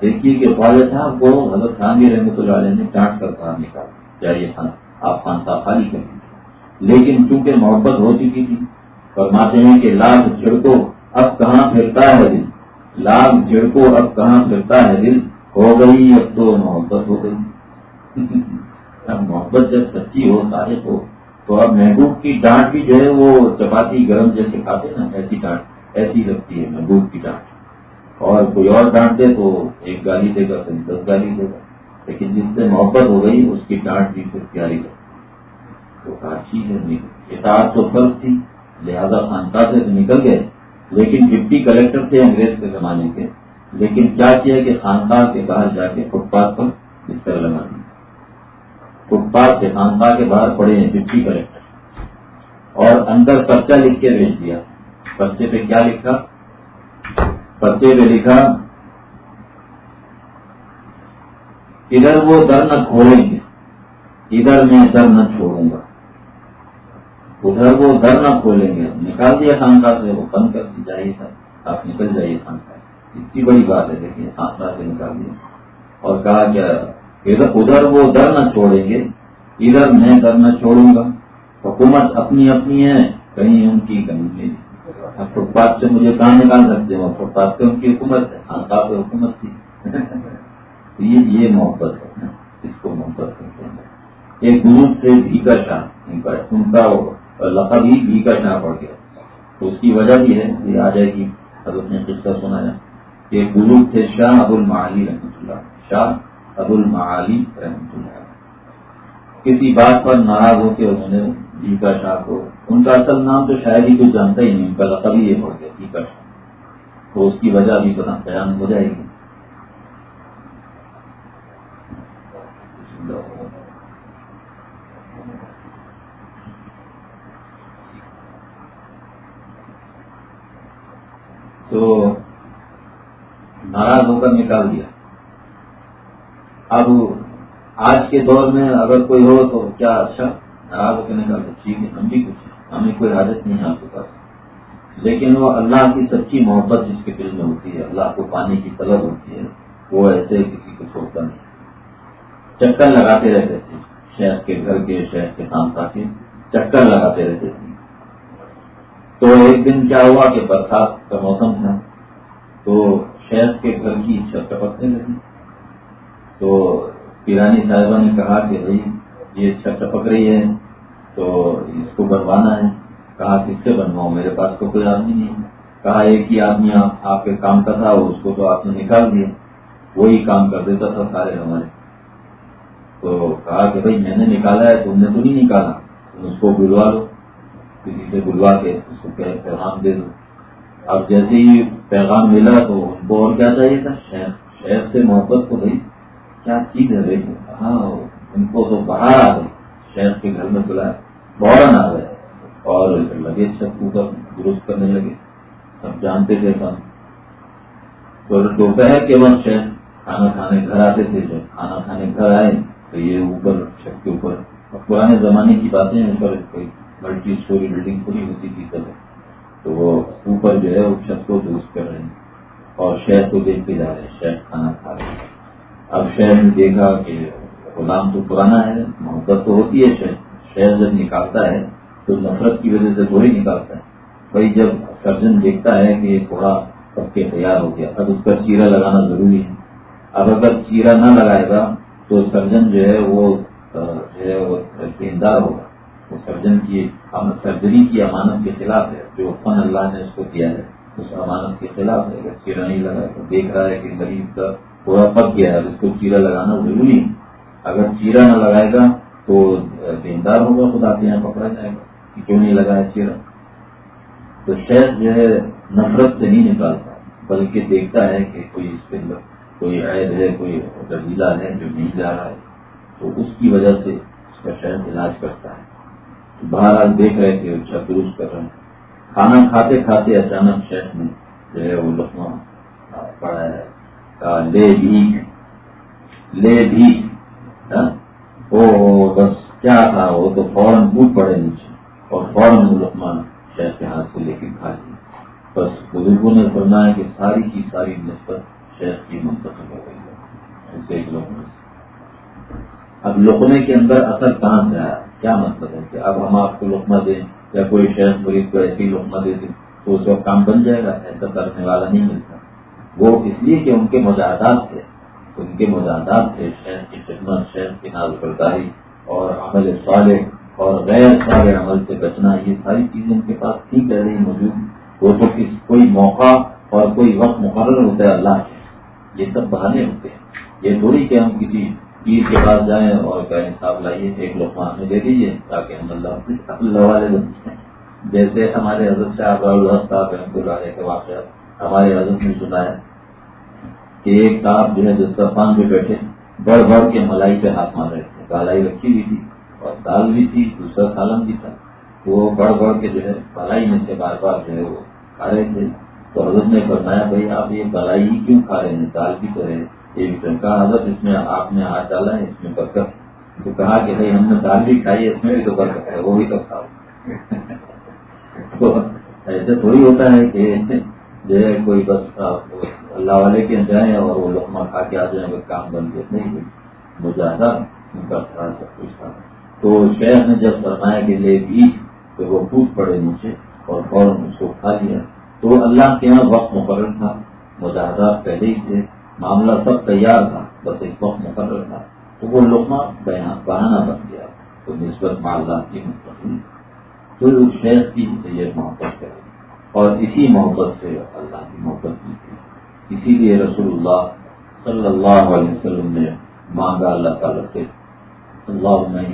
دیکھیے کہ والد صاحب کو حضرت خان رحمت اللہ علیہ نے ڈانٹ کر کہا نکال چاہیے خان، آپ خان صاحب خالی کر لیکن چونکہ محبت ہو چکی تھی فرماتے ہیں کہ لاکھ جھڑکو اب کہاں پھرتا ہے دل؟ لاکھ جھڑکو اب کہاں پھرتا ہے دل؟ ہو گئی اب تو محبت ہو گئی۔ اب محبت جب سچی ہو سارے کو تو اب محبوب کی ڈانٹ بھی جو ہے وہ چپاتی گرم جیسے کھاتے نا، ایسی ڈانٹ، ایسی لگتی ہے محبوب کی ڈانٹ۔ اور کوئی اور ڈانٹ دے تو ایک گالی دے گا، پھر دس گالی دے گا۔ لیکن جس سے محبت ہو گئی، اس کی ڈانٹ بھی پھر پیاری لگتی تو کاشی ہے اطاعت تو فرض تھی۔ لہذا خانقاہ سے نکل گئے، لیکن ڈپٹی کلیکٹر تھے انگریز کے زمانے کے۔ لیکن کیا کیا کہ خانقاہ کے باہر جا کے فٹ پاتھ پر بستر لگا دیا فٹ پاتھ سے خانقاہ کے باہر پڑے ہیں ڈپٹی کلیکٹر اور اندر پرچہ لکھ کے بھیج دیا۔ پرچے پہ کیا لکھا؟ پرچے پہ لکھا، ادھر وہ در نہ کھولیں گے، ادھر میں در نہ چھوڑوں گا۔ ادھر وہ در نہ کھولیں گے۔ نکال دیا خانقاہ سے، وہ بند کر دی جائیے سر آپ نکل جائیے خانقاہ اتنی بڑی بات ہے، دیکھیے، خانقاہ سے نکال دیا۔ اور کہا کیا ادھر وہ در نہ چھوڑیں گے۔ ادھر میں در نہ چھوڑوں گا۔ حکومت اپنی اپنی ہے، کہیں ان کی کہیں میری فٹ پاتھ سے مجھے کہاں نکال سکتے ہیں؟ فٹ پاتھ سے ان کی حکومت ہے، خانقاہ پہ حکومت تھی یہ محبت ہے اس کو محبت کرتے ہیں۔ ایک گروپ سے بھی کا شاہ، ان کا لقب ہی بھی کا شاہ پڑ گیا۔ تو اس کی وجہ بھی ہے، یہ آ جائے گی۔ حضرت نے قصہ سنا ہے کہ گرو تھے شاہ ابو المعلی رحمۃ اللہ۔ شاہ ابو المعلی رحمۃ اللہ۔ کسی بات پر ناراض ہو کے انہوں نے بی کا شاہ کو، ان کا اصل نام تو شاید ہی کوئی جانتا ہی نہیں، ان کا لقب ہی یہ پڑ گیا بی کا شاہ۔ تو اس کی وجہ بھی بیان ہو جائے گی تو ناراض ہو کر نکال دیا۔ اب آج کے دور میں اگر کوئی ہو تو کیا اچھا؟ ناراض ہو کے نکال دیا۔ ٹھیک ہے، ہم بھی کچھ ہمیں کوئی حاجت نہیں ہے آپ کے پاس۔ لیکن وہ اللہ کی سچی محبت جس کے دل میں ہوتی ہے، اللہ کو پانی کی طلب ہوتی ہے، وہ ایسے کسی کو چھوڑتا نہیں۔ چکر لگاتے رہتے تھے۔ شہر کے گھر کے، شہر کے کام کے چکر لگاتے رہتے تھے۔ تو ایک دن کیا ہوا کہ برسات کا موسم تھا۔ تو شہد کے گھر کی چھت ٹپکنے لگی تو پیرانی صاحبہ نے کہا کہ بھائی، یہ چھت ٹپک رہی ہے، تو اس کو بنوانا ہے۔ کہا، کس سے بنواؤں؟ میرے پاس تو کوئی آدمی نہیں کہا، ایک ہی آدمی آپ کے کام کا تھا، اس کو تو آپ نے نکال دیا۔ وہی کام کر دیتا تھا سارے ہمارے۔ تو کہا کہ بھائی، میں نے نکالا ہے، تم نے تو نہیں نکالا۔ اس کو بلوا لو، کسی سے بلوا کے اس کو پیغام دے دو۔ اب جیسے ہی پیغام ملا تو ان کو اور کیا چاہیے تھا؟ شہر شہر سے محبت کو بھائی، کیا چیز ہے بھائی؟ ہاں ان کو تو باہر آ گئی شہر کے گھر میں بلایا۔ فوراً آ گئے۔ اور لگے سب کو درست کرنے لگے۔ سب جانتے تھے سب۔ تو دوپہر کے وقت شہر کھانا کھانے گھر آتے تھے۔ جب کھانا کھانے گھر آئے تو یہ اوپر، چھت کے اوپر۔ پرانے زمانے کی باتیں اوپر کوئی ملٹی اسٹوری، بلڈنگ پوری ہوتی تھی۔ سب تو وہ اوپر جو ہے وہ چھت کو درست کر رہے ہیں اور شہر کو دیکھ کے جا رہے ہیں شہر کھانا کھا رہے ہیں۔ اب شہر نے دیکھا کہ غلام تو پرانا ہے، محبت تو ہوتی ہے شہر شہر جب نکالتا ہے تو نفرت کی وجہ سے تھوڑی نکالتا ہے۔ بھائی جب سرجن دیکھتا ہے کہ یہ تھوڑا سب کے تیار ہو گیا، اب اس کا چیرا لگانا ضروری ہے۔ اب اگر چیرا نہ لگائے گا تو سرجن جو ہے وہ جو ہے وہ دیندار ہوگا۔ سرجن کی سرجری کی امانت کے خلاف ہے۔ جو فن اللہ نے اس کو دیا ہے، اس امانت کے خلاف ہے۔ اگر چیرا نہیں لگا تو دیکھ رہا ہے کہ مریض کا پورا پک گیا ہے، اس کو چیرا لگانا ضروری ہے۔ اگر چیرا نہ لگائے گا تو دیندار ہوگا، خدا کے یہاں پکڑا جائے گا کہ کیوں نہیں لگایا چیرا تو شہد جو ہے، نفرت سے نہیں نکالتا، بلکہ دیکھتا ہے کہ کوئی اس کے کوئی عید ہے، کوئی رضیلا ہے جو نہیں جا رہا ہے۔ تو اس کی وجہ سے اس کا شہد علاج کرتا ہے۔ باہر دیکھ رہے تھے اچھا درست کر رہے ہیں۔ کھانا کھاتے کھاتے اچانک شہر میں جو ہے وہ لکھنا پڑا ہے۔ لے بھی۔ لے بھی۔ ہاں؟ بس کیا تھا؟ وہ تو فوراً بوٹ پڑے نیچے اور فوراً وہ لکمان شہر کے ہاتھ سے لے کے کھا لی بس بزرگوں نے بننا ہے کہ ساری کی ساری نسبت شہر کی منتخب ہو گئی ہے۔ اب لکنے کے اندر اثر کہاں سے آیا؟ کیا مطلب ہے کہ اب ہم آپ کو لکما دیں یا کوئی شہر مریض کو ایسی لوگ دے دے تو اس وقت کام بن جائے گا، ایسا کرنے والا نہیں ملتا۔ وہ اس لیے کہ ان کے مجاہدات تھے، ان کے مجاہدات تھے شہر کی خدمت، شہر کی ناز برداری اور عمل صالح اور غیر صالح عمل سے بچنا، یہ ساری چیزیں ان کے پاس تھی پہلے ہی موجود وہ تو کس کوئی موقع اور کوئی وقت مقرر ہوتا ہے اللہ کے۔ یہ سب بہانے ہوتے ہیں۔ یہ تھوڑی کہ ہم کسی پیر کے پاس جائیں اور کہیں صاحب لائیے، ایک لوگ ہمیں دے دیجیے تاکہ ہم اللہ اللہ والے بن سکیں جیسے ہمارے حضرت صاحب صاحب رحمۃ اللہ کے واقعہ ہمارے حضرت نے سنا ہے کہ ایک صاحب جو ہے دسترخوان پہ بیٹھے، بڑھ بڑھ کے ملائی پہ ہاتھ مار رہے تھے کالائی رکھی ہوئی تھی اور دال بھی تھی، دوسرا سالن بھی تھا۔ وہ بڑھ بڑھ کے جو ہے کالائی میں سے بار بار جو ہے وہ کھا رہے تھے۔ تو حضرت نے فرمایا، بھائی آپ یہ کلائی ہی کیوں کھا رہے ہیں؟ دال بھی تو ہے کہا حضرت اس میں آپ نے ہاتھ ڈالا ہے، اس میں برکت تو کہا کہ بھائی ہم نے دال بھی کھائی ہے، اس میں بھی تو برکت ہے، وہ بھی تو کھاؤ۔ تو ایسے تھوڑی ہوتا ہے کہ جو ہے کوئی بس اللہ والے کے جائیں اور وہ لقمہ کھا کے آ جائیں اگر کام بن گئے نہیں مجھے ان کا سب کچھ تھا۔ تو شہر نے جب فرمایا کہ لے بھی، تو وہ ٹوٹ پڑے نیچے اور فوراً اس کو کھا لیا۔ تو اللہ کے یہاں وقت مقرر تھا مجاہدات پہلے ہی تھے۔ معاملہ سب تیار تھا، بس ایک وقت مقرر تھا۔ تو وہ لوگ بہانا بن گیا۔ تو نسبت معلومات کی مستقل تو شہر کی یہ محبت کرے اور اسی محبت سے اللہ کی محبت کی تھی۔ اسی لیے رسول اللہ صلی اللہ علیہ وسلم نے مانگا اللہ تعالیٰ سے اللہ میں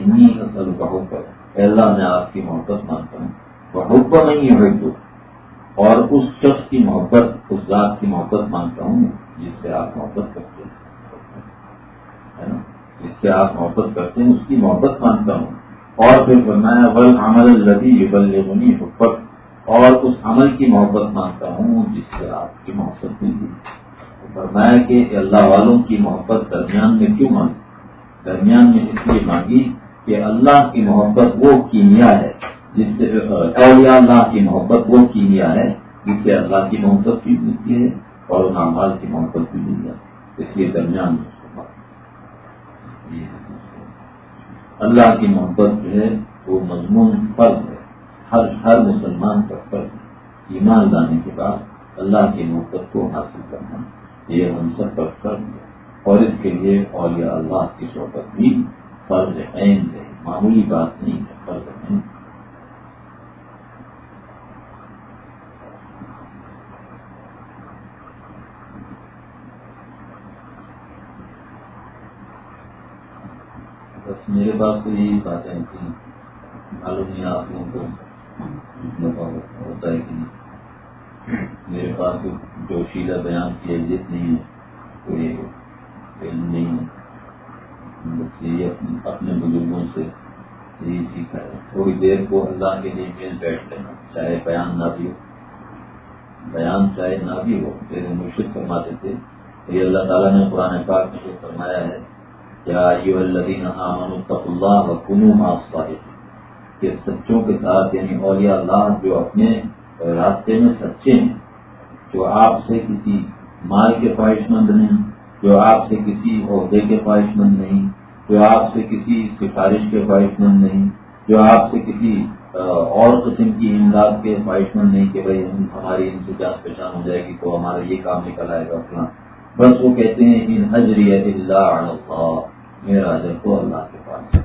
اصل بہت اللہ، میں آپ کی محبت مانتا ہوں۔ بہت نہیں ہے تو اور اس شخص کی محبت، اس ذات کی محبت مانتا ہوں۔ جس سے آپ محبت کرتے ہیں۔ جس سے آپ محبت کرتے ہیں، اس کی محبت مانتا ہوں۔ اور پھر فرمایا بل عمل الدی بل بنی اور اس عمل کی محبت مانتا ہوں جس سے آپ کی محبت ملتی فرمایا کہ اللہ والوں کی محبت درمیان میں کیوں مانگی؟ درمیان میں اس لیے مانگی کہ اللہ کی محبت وہ کیمیا ہے جس سے اولیاء اللہ کی محبت وہ کیمیا ہے جس سے اللہ کی محبت بھی ملتی ہے۔ اور نامال کی محبت بھی مل جائے اس لیے درمیان اللہ کی محبت جو ہے، وہ مضمون فرض ہے۔ ہر ہر مسلمان کا فرض ہے۔ ایمان لانے کے بعد اللہ کی محبت کو حاصل کرنا۔ یہ ہم سب پر فرض ہے۔ اور اس کے لیے اولیاء اللہ کی صحبت بھی فرض عین ہے۔ معمولی بات نہیں ہے، فرض عین۔ بس میرے پاس تو یہی باتیں تھیں معلوم نہیں آپ لوگوں کو ہوتا ہے کہ نہیں میرے پاس جو شیلا بیان کی عزت نہیں ہے، کوئی علم نہیں ہے۔ بس یہی اپنے بزرگوں سے یہی سیکھا ہے۔ تھوڑی دیر کو اللہ کے لیے مل بیٹھ لینا چاہے بیان نہ بھی ہو، بیان چاہے نہ بھی ہو، میرے مرشد فرماتے تھے یہ اللہ تعالیٰ نے قرآن پاک میں جو فرمایا ہے الذین آمنوا اتقوا اللہ وکنوا الصالحین کہ سچوں کے ساتھ یعنی اولیاء اللہ جو اپنے راستے میں سچے ہیں، جو آپ سے کسی مال کے خواہش مند نہیں، جو آپ سے کسی عہدے کے خواہش مند نہیں، جو آپ سے کسی سفارش کے خواہش مند نہیں، جو آپ سے کسی اور قسم کی امداد کے خواہش مند نہیں کہ بھائی ہماری ان سے جان پہچان ہو جائے گی تو ہمارا یہ کام نکل آئے گا اپنا بس وہ کہتے ہیں ان حجری اللہ۔ میرا جب کو اللہ کے پاس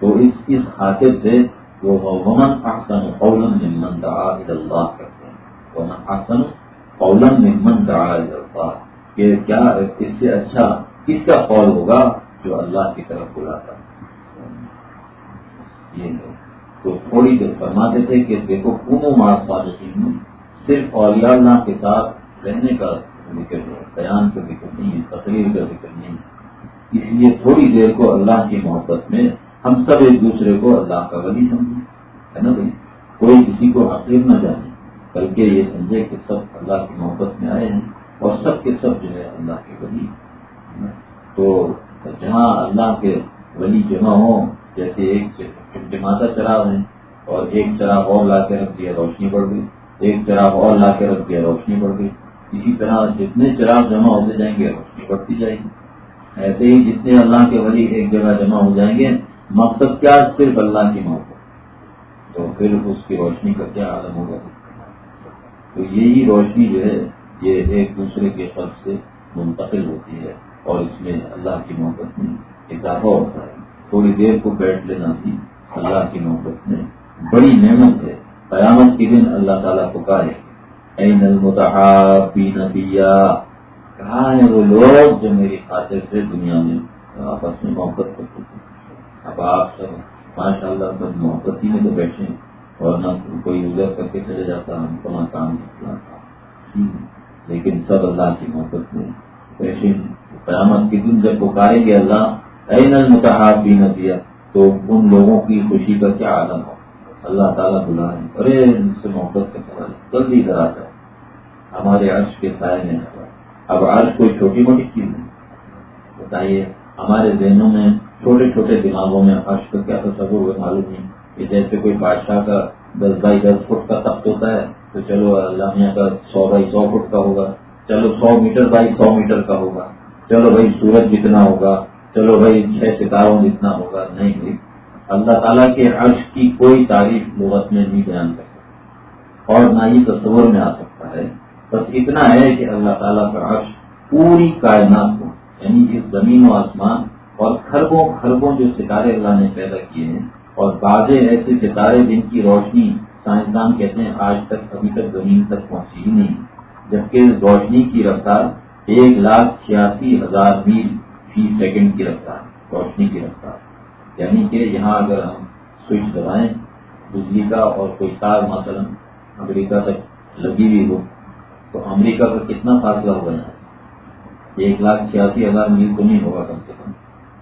تو اس اس خاطر سے وہ ومن احسن قولا ممن دعا اللہ کرتے ہیں۔ ومن احسن قولا ممن دعا اللہ کہ کیا اس سے اچھا کس کا قول ہوگا جو اللہ کی طرف بلاتا یہ تو تھوڑی دیر فرماتے تھے کہ دیکھو کونو مار صالحین صرف اولیاء اللہ کے ساتھ رہنے کا ذکر ہے، بیان کا ذکر نہیں ہے، تقریر کا ذکر نہیں اس لیے تھوڑی دیر کو اللہ کی محبت میں ہم سب ایک دوسرے کو اللہ کا ولی سمجھیں، ہے نا بھائی؟ کوئی کسی کو حقیق نہ جانے، بلکہ یہ سمجھے کہ سب اللہ کی محبت میں آئے ہیں اور سب کے سب جو ہے اللہ کے ولی تو جہاں اللہ کے ولی جمع ہوں، جیسے ایک جماعت چراغ ہے اور ایک چراغ اور لا کے رکھ دیا، روشنی بڑھ گئی۔ ایک چراغ اور لا کے رکھ دیا، روشنی بڑھ گئی۔ اسی طرح جتنے چراغ جمع ہوتے جائیں گے، روشنی بڑھتی جائے گی۔ ایسے ہی جتنے اللہ کے ولی ایک جگہ جمع ہو جائیں گے، مقصد کیا؟ صرف اللہ کی محبت تو پھر اس کی روشنی کا کیا عالم ہوگا؟ تو یہی روشنی جو ہے، یہ ایک دوسرے کے فرض سے منتقل ہوتی ہے اور اس میں اللہ کی محبت میں اضافہ ہوتا ہے۔ تھوڑی دیر کو بیٹھ لینا بھی اللہ کی محبت میں بڑی نعمت ہے۔ قیامت کے دن اللہ تعالیٰ کو کہا نبیا کہاں ہیں وہ لوگ جو میری خاطر سے دنیا میں آپس میں محبت کرتے تھے؟ اب آپ سب ماشاء اللہ سب محبت ہی میں تو بیٹھے اور نہ کوئی ادھر کر کے چلے جاتا، ہم کو نہ کام تھا۔ جی ہاں، لیکن سب اللہ کی محبت میں بیٹھے قیامت کے دن جب پکاریں گے اللہ این المتحاب بھی نہ دیا تو ان لوگوں کی خوشی کا کیا عالم ہو؟ اللہ تعالیٰ بلا رہے ارے، ان سے محبت کا جلدی ادھر آ جائے ہمارے عرش کے سائے میں اب عرش کوئی چھوٹی موٹی چیز نہیں۔ بتائیے، ہمارے ذہنوں میں چھوٹے چھوٹے دماغوں میں عرش کا کیا تصور ہوئے معلوم نہیں۔ کہ جیسے کوئی بادشاہ کا دس بائی دس فٹ کا تخت ہوتا ہے، تو چلو اللہ کا سو بائی سو فٹ کا ہوگا۔ چلو سو میٹر بائی سو میٹر کا ہوگا۔ چلو بھائی سورج جتنا ہوگا، چلو بھائی چھ ستاروں جتنا ہوگا۔ نہیں بھائی، اللہ تعالیٰ کے عرش کی کوئی تعریف لغت میں نہیں بیان کر سکتا اور نہ ہی تصور میں آ سکتا ہے۔ بس اتنا ہے کہ اللہ تعالیٰ کا عرش پوری کائنات کو یعنی اس زمین و آسمان اور خربوں خربوں جو ستارے اللہ نے پیدا کیے ہیں، اور بعض ایسے ستارے جن کی روشنی، سائنسدان کہتے ہیں آج تک ابھی تک زمین تک پہنچی ہی نہیں، جبکہ روشنی کی رفتار ایک لاکھ چھیاسی ہزار میل فی سیکنڈ کی رفتار، روشنی کی رفتار۔ یعنی کہ یہاں اگر ہم سوئچ دبائیں، بجلی کا اور کوئی تار مثلا امریکہ تک لگی ہوئی ہو تو امریکہ کا کتنا فاصلہ ہوگا یہاں؟ ایک لاکھ چھیاسی ہزار میل تو نہیں ہوگا کم سے کم۔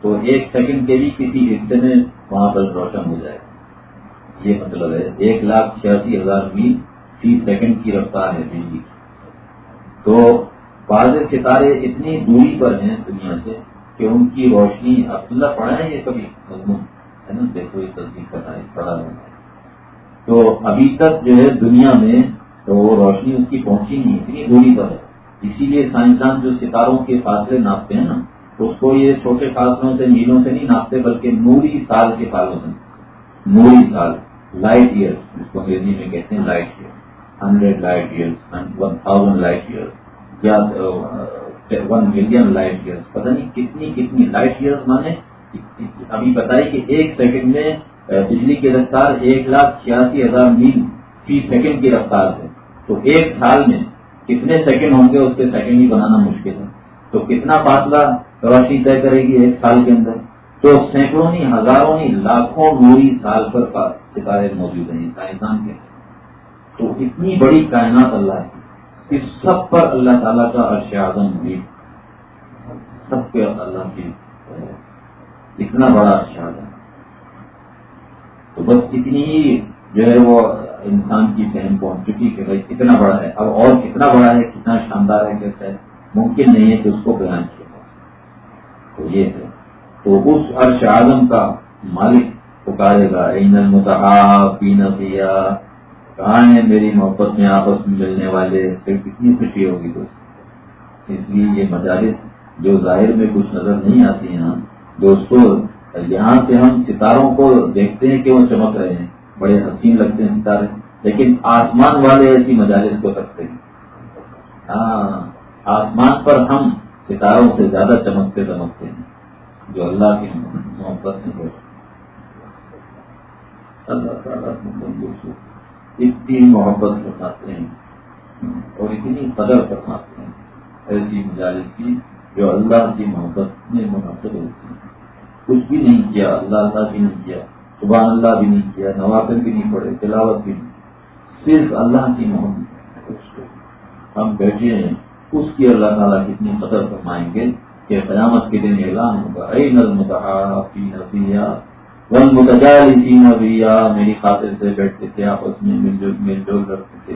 تو ایک سیکنڈ کے بھی کسی حصے میں وہاں پر روشن ہو جائے۔ گا یہ مطلب ہے، ایک لاکھ چھیاسی ہزار میل فی سیکنڈ کی رفتار ہے بجلی کی۔ تو بعض ستارے اتنی دوری پر ہیں دنیا سے کہ ان کی روشنی عبداللہ پڑھا ہے یہ کبھی؟ مضمون۔ ہے نا؟ دیکھو، یہ تصدیق کرنا ہے، پڑھا ہے۔ تو ابھی تک جو ہے دنیا میں تو وہ روشنی اس کی پہنچی نہیں، اتنی دوری پر ہے۔ اسی لیے سائنسدان جو ستاروں کے فاصلے ناپتے ہیں نا، اس کو یہ چھوٹے فاصلوں سے، میلوں سے نہیں ناپتے، بلکہ نوری سال کے فالوں سے۔ نوری سال لائٹ ایئر جس کو انگریزی میں کہتے ہیں light year hundred light year one thousand light year یا ون ملین لائٹ ایئرس پتہ نہیں کتنی کتنی لائٹ ایئرس مانے۔ ابھی بتائی کہ ایک سیکنڈ میں بجلی کی رفتار ایک لاکھ چھیاسی ہزار میل فی سیکنڈ کی رفتار ہے۔ تو ایک سال میں کتنے سیکنڈ ہوں گے اس کے سیکنڈ ہی بنانا مشکل ہے۔ تو کتنا فاصلہ روشنی طے کرے گی ایک سال کے اندر؟ تو سینکڑوں نہیں، ہزاروں نہیں، لاکھوں نوری سال پر ستارے موجود ہیں سائنسدان کے۔ تو اتنی بڑی کائنات اللہ کی، اس سب پر اللہ تعالیٰ کا عرش اعظم بھی۔ سب کے اللہ کی، اتنا بڑا عرش اعظم۔ تو بس اتنی ہی جو ہے وہ انسان کی ذہن پہنچ چکی کہ بھائی کتنا بڑا ہے، اب اور کتنا بڑا ہے، کتنا شاندار ہے، کیسا ہے، ممکن نہیں ہے کہ اس کو بیان کیا تو یہ ہے۔ تو اس عرش اعظم کا مالک پکارے گا المتحاب نبیا کہاں ہیں میری محبت میں آپس میں ملنے والے؟ پھر کتنی خوشی ہوگی دوست۔ اس لیے یہ مجالس جو ظاہر میں کچھ نظر نہیں آتی ہیں ہاں، دوستوں یہاں سے ہم ستاروں کو دیکھتے ہیں کہ وہ چمک رہے ہیں۔ بڑے حسین لگتے ہیں ستارے لیکن آسمان والے ایسی مجالس کو رکھتے ہیں۔ ہاں آسمان پر ہم ستاروں سے زیادہ چمکتے دمکتے ہیں، جو اللہ کی محبت میں اللہ تعالیٰ اتنی محبت فرماتے ہیں اور اتنی قدر فرماتے ہیں ایسی مجالس کی جو اللہ کی محبت میں منحصر ہوتی ہے کچھ بھی نہیں کیا، اللہ اللہ بھی نہیں کیا۔ سبحان اللہ بھی نہیں کیا، نوافل بھی نہیں پڑے تلاوت بھی نہیں۔ صرف اللہ کی محبت۔ ہم بیٹھے ہیں، اس کی اللہ تعالیٰ کتنی قدر فرمائیں گے کہ قیامت کے دن اعلان ہوگا، اے ون متجالی نبیا میری خاطر سے بیٹھتے تھے، آپس میں مل جل مل جل رکھتے تھے۔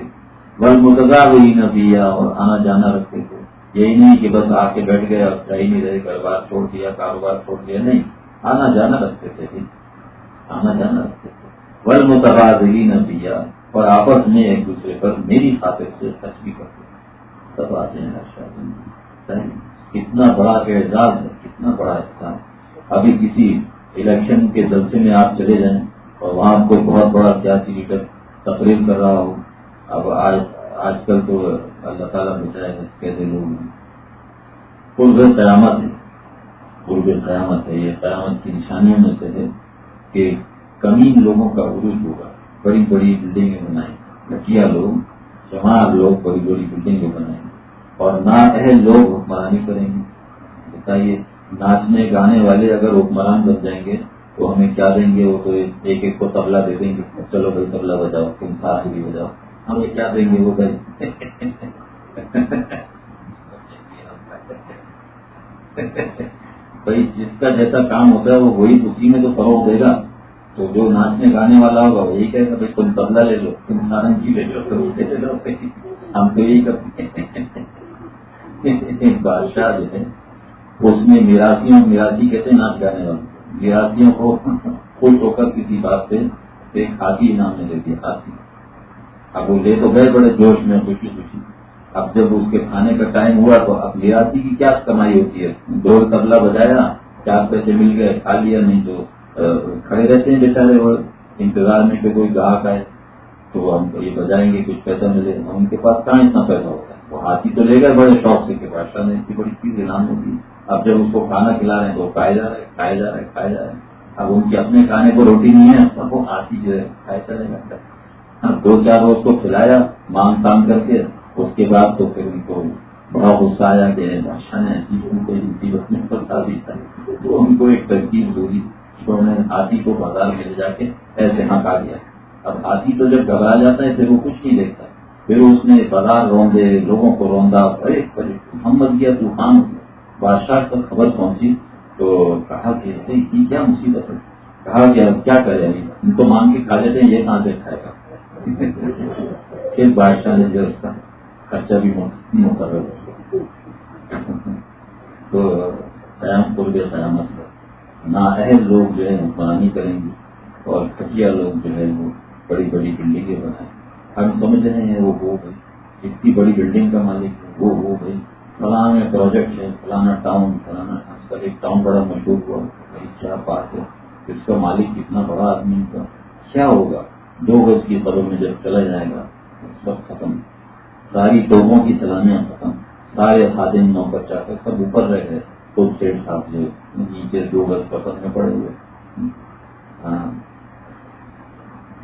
ون متضا نبیا اور آنا جانا رکھتے تھے۔ یہی نہیں کہ بس آ کے بیٹھ گئے اور صحیح نہیں رہے، گھر بار چھوڑ دیا، کاروبار چھوڑ دیا، نہیں۔ آنا جانا رکھتے تھے۔ آنا جانا رکھتے تھے۔ ول متبادلی نبیا اور آپس میں ایک دوسرے پر میری خاطر سے خرچ بھی کرتے سب آتے ہیں کتنا بڑا اعزاز ہے، کتنا بڑا احسان ابھی کسی الیکشن کے جلسے میں آپ چلے جائیں اور وہاں کوئی بہت بڑا سیاسی لیڈر تقریر کر رہا ہو، اب آج آج کل تو اللہ تعالیٰ بچائے گا کیسے لوگ پورے قیامت ہے۔ پورے قیامت ہے۔ یہ قیامت کی نشانیوں میں سے ہے۔ کہ کمی لوگوں کا عروج ہوگا۔ بڑی بڑی بلڈنگیں بنائیں۔ گٹیا لوگ، جماعت لوگ بڑی بڑی بلڈنگیں بنائیں۔ گے اور نا اہل لوگ حکمرانی کریں گے۔ بتائیے، ناچنے گانے والے اگر حکمران بن جائیں گے، تو ہمیں کیا دیں گے؟ وہ تو ایک ایک کو تبلا دے دیں گے۔ چلو بھائی تبلا بجاؤ، تم ساتھ بھی بجاؤ۔ ہمیں کیا دیں گے وہ بھائی؟ بھائی جس کا جیسا کام ہوتا ہے وہ وہی اسی میں تو فروغ دے گا، تو جو ناچنے گانے والا ہوگا وہی کہے گا، بھائی تم تبلا لے لو، تم نارنگ جی لے لو لے لو ہم تو یہی کرتے ہیں۔ بادشاہ جو ہے، اس میں میراثیوں میراثی کہتے ہیں ناچ گانے والے۔ میراثیوں کو خوش ہو کر کسی بات سے ایک ہاتھی انعام میں دیتی ہاتھی۔ اب وہ لے تو گئے بڑے جوش میں، خوشی خوشی۔ اب جب اس کے کھانے کا ٹائم ہوا تو اب میراثی کی کیا کمائی ہوتی ہے؟ ڈول تبلا بجایا، چار پیسے مل گئے، کھا لیا، نہیں تو کھڑے رہتے ہیں بیچارے وہ انتظار میں کہ کوئی گاہک آئے تو ہم یہ بجائیں گے، کچھ پیسہ ملے۔ ان کے پاس کہاں اتنا پیسہ ہوتا ہے؟ وہ ہاتھی تو لے گئے بڑے شوق سے کہ بادشاہ نے اتنی بڑی چیز اعلان ہوگی اب جب اس کو کھانا کھلا رہے ہیں تو کھائے جا رہے کھائے جا رہے کھائے جا رہے اب ان کے اپنے کھانے کو روٹی نہیں ہے، اب وہ ہاتھی جو ہے، کھائے چلے گا ہاں، دو چار روز کو کھلایا، مانگ تانگ کر کے اس کے بعد تو پھر ان کو بڑا غصہ آیا کہ بادشاہ نے ایسی کوئی مصیبت میں پھنسا دی تھا تو ان کو ایک ترکیب ہوگی تو انہوں نے ہاتھی کو بازار میں لے جا کے ایسے ہنکا دیا اب ہاتھی تو جب گھبرا جاتا ہے، پھر وہ کچھ نہیں دیکھتا۔ پھر اس نے بازار روندے لوگوں کو روندا محمد گیا طوفان۔ بادشاہ تک خبر پہنچی تو کہا کہ کیا مصیبت ہے؟ کہا کہ اب کیا کرے ان کو مانگ کے کھا لیتے ہیں، یہ کہاں سے کھائے گا؟ پھر بادشاہ نے جو اس کا خرچہ بھی مقرر تو قیام پور کے قیامت نا اہل لوگ جو ہے حکمرانی کریں گے اور کٹیا لوگ جو ہے وہ بڑی بڑی بلڈنگیں بنائیں۔ ہم سمجھ رہے ہیں، وہ ہو گئی اتنی بڑی بلڈنگ کا مالک ہے۔ وہ ہو گئی فلانا پروجیکٹ ہے فلانا ٹاؤن فلانا آج کل ایک ٹاؤن بڑا مشہور ہوا۔ کیا بات ہے۔ اس کا مالک کتنا بڑا آدمی کا کیا ہوگا؟ دو گز کی قبر میں جب چلا جائے گا، سب ختم۔ ساری توبوں کی سلامیاں ختم۔ سارے خادم نوکر چاہتے سب اوپر رہ گئے۔ خود سیٹ صاحب جو نیچے دو گز پسند میں پڑے ہوئے۔ ہاں۔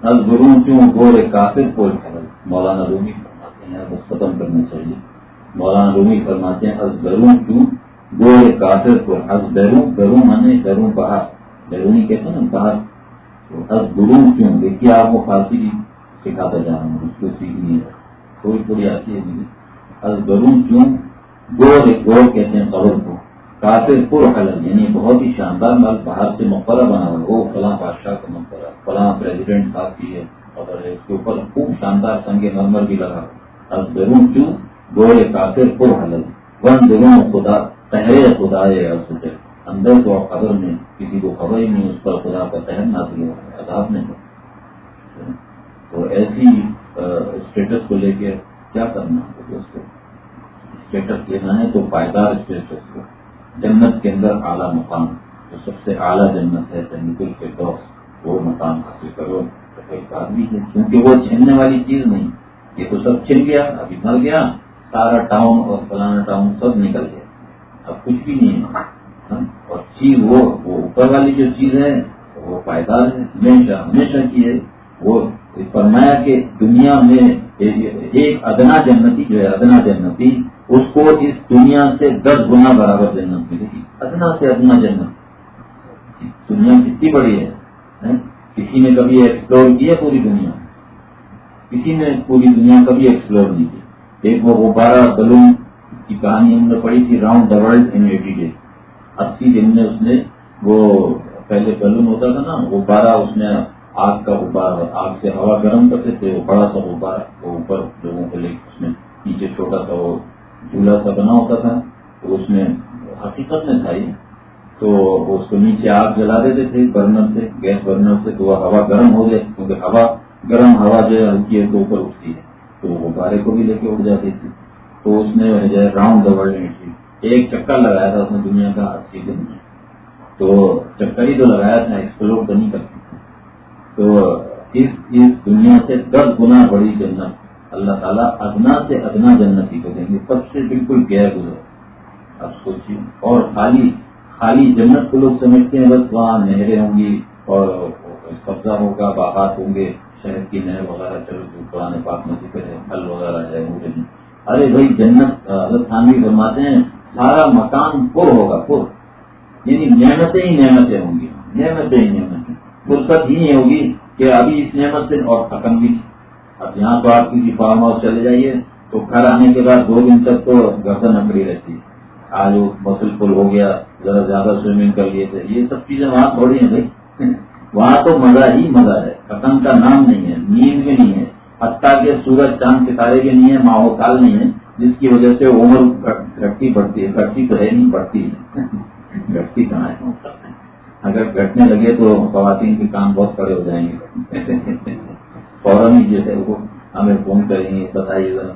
ازگروں کیوں گورے کافر کو مولانا رومی فرماتے ہیں بس ختم کرنا چاہیے۔ مولانا رومی فرماتے ہیں ازگروں کیوں گورے کافر کو از بیروں بیروں مانے بیروں باہر بیرونی کہتے ہیں نا باہر از گروں کیوں؟ دیکھیے آپ کو فارسی سکھاتا جا رہا ہوں اس کو سیکھنی ہے۔ تھوڑی تھوڑی آتی ہے از کیوں؟ گور گور کہتے ہیں قبر کو۔ کافر پور حلل یعنی بہت ہی شاندار مال باہر سے مقبرہ بنا ہوا وہ فلاں بادشاہ کا مقبرہ۔ فلاں پریزیڈنٹ صاحب کی ہے۔ اور اس کے اوپر خوب شاندار سنگ نرمر بھی لگا۔ اب درون کیوں؟ گورے کافر پور حلل ون درون خدا پہرے خدا ہے اندر تو خبر میں کسی کو خبر ہی نہیں، اس پر خدا کا پہن نہ دیا عذاب نہیں۔ تو ایسی اسٹیٹس کو لے کے کیا کرنا ہے؟ اس کو اسٹیٹس لینا ہے تو پائیدار اسٹیٹس کو۔ جنت کے اندر اعلیٰ مقام، جو سب سے اعلیٰ جنت ہے جنت کے دوست وہ مقام حاصل کرو۔ ایک آدمی ہے، کیونکہ وہ چھیننے والی چیز نہیں۔ یہ تو سب چھن گیا ابھی مر گیا، سارا ٹاؤن اور فلانا ٹاؤن سب نکل گیا۔ اب کچھ بھی نہیں ہے۔ اور چیز وہ اوپر والی جو چیز ہے، وہ پائیدار ہے، ہمیشہ ہمیشہ کی ہے، وہ فرمایا کہ دنیا میں ایک ادنا جنتی جو ہے، ادنا جنتی، اس کو اس دنیا سے دس گنا برابر جنت ملے گی۔ ادنا سے ادنا جنت۔ دنیا کتنی بڑی ہے کسی نے کبھی ایکسپلور کی ہے پوری دنیا؟ کسی نے پوری دنیا کبھی ایکسپلور نہیں کی۔ ایک وہ غبارہ بلون کی کہانی ہم نے پڑھی تھی round the world in eighty days اسی دن میں اس نے وہ پہلے بلون ہوتا تھا نا، غبارہ اس نے آگ کا غبارہ آگ سے ہوا گرم کرتے تھے، وہ بڑا سا غبارہ وہ اوپر لوگوں کو لے اس میں نیچے چھوٹا سا وہ جھولا سا بنا ہوتا تھا۔ تو اس میں حقیقت میں تھا یہ تو اس کو نیچے آگ جلا دیتے تھے، برنر سے، گیس برنر سے، تو وہ ہوا گرم ہو جائے کیونکہ ہوا گرم، ہوا جو ہے، ہلکی ہے، تو اوپر اٹھتی ہے۔ تو وہ غبارے کو بھی لے کے اٹھ جاتی تھی تو اس نے جو ہے، راؤنڈ دا ورلڈ ایک چکر لگایا تھا اس نے دنیا کا اسی دن میں۔ تو چکر ہی تو لگایا تھا ایکسپلور تو نہیں کرتی تو اس اس دنیا سے دس گنا بڑی جنت اللہ تعالیٰ ادنا سے ادنا جنت ہی کو دیں گے۔ سب سے بالکل غیر گزر۔ اب سوچیے، اور خالی خالی جنت کو لوگ سمجھتے ہیں، بس وہاں نہریں ہوں گی اور قبضہ ہوگا، باغات ہوں گے، شہر کی نہر وغیرہ، چلو جو پرانے پاک میں ذکر ہے، پھل وغیرہ ہے ارے بھائی، جنت، حضرت خانوی فرماتے ہیں، سارا مکان پر ہوگا، پر۔ یعنی نعمتیں ہی نعمتیں ہوں گی۔ نعمتیں ہی نعمتیں۔ فرصت ہی نہیں ہوگی کہ ابھی اس نعمت سے اور ختم بھی۔ اب یہاں تو آپ کسی فارم ہاؤس چلے جائیے۔ تو گھر آنے کے بعد دو دن تک تو گردن اکڑی رہتی۔ ہے آج وہ مسل پل ہو گیا، ذرا زیادہ سوئمنگ کر لیے تھے۔ یہ سب چیزیں وہاں تھوڑی ہیں بھائی۔ وہاں تو مزہ ہی مزہ ہے۔ ختم کا نام نہیں ہے، نیند بھی نہیں ہے۔ حتیٰ کے سورج چاند ستارے بھی نہیں ہے ماحول کال نہیں ہے، جس کی وجہ سے عمر گھٹتی بڑھتی ہے۔ گھٹتی تو ہے نہیں، بڑھتی ہے۔ گھٹتی کہاں ہے؟ اگر بیٹھنے لگے تو خواتین کے کام بہت کڑے ہو جائیں گے۔ فوراً ہی جو ہے وہ ہمیں فون کریں گے، بتائیے ذرا۔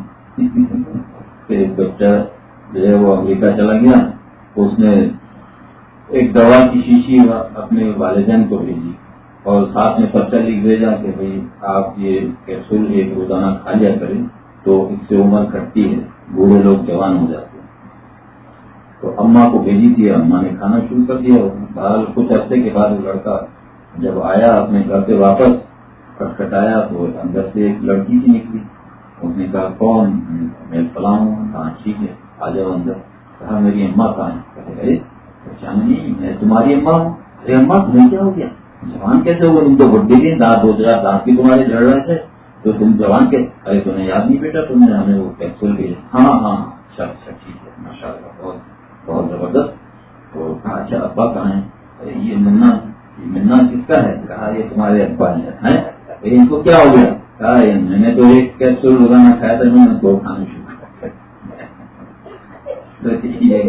ایک بچہ جو ہے وہ امریکہ چلا گیا، اس نے ایک دوا کی شیشی اپنے والدین کو بھیجی اور ساتھ میں پرچہ لکھ بھیجا کہ بھائی آپ یہ کیپسول ایک روزانہ کھا لیا کریں تو اس سے عمر کٹتی ہے، بوڑھے لوگ جوان ہو جاتے تو اما کو بھیجی تھی اما نے کھانا شروع کر دیا۔ بہرحال کچھ عرصے کے بعد وہ لڑکا جب آیا اپنے گھر سے واپس، کٹکھٹایا تو اندر سے ایک لڑکی کی نکلی۔ اس نے کہا، کون؟ میں فلاں ہوں کہاں ٹھیک ہے، آ جاؤ اندر۔ کہا، میری اما کہاں ہے ارے نہیں میں تمہاری اما ہوں۔ ارے اما تمہیں کیا ہو گیا؟ جوان کیسے ہو تم تو بڈی تھی دانت دو، چار دانت بھی تمہارے جڑ رہے تھے۔ تو تم جوان کے ارے، تمہیں یاد نہیں بیٹا، تم نے ہمیں وہ کیپسول بھیجا۔ ہاں ہاں اچھا اچھا ٹھیک ہے ماشاء اللہ بہت بہت زبردست۔ تو کہا اچھا ابا کہاں ہے؟ یہ منا یہ منا کس کا ہے؟ کہا، یہ تمہارے ابا ہیں؟ ان کو کیا ہو گیا؟ کہا میں نے تو ایک کیپسول روزانہ کھایا تھا میں نے دو کھانا شروع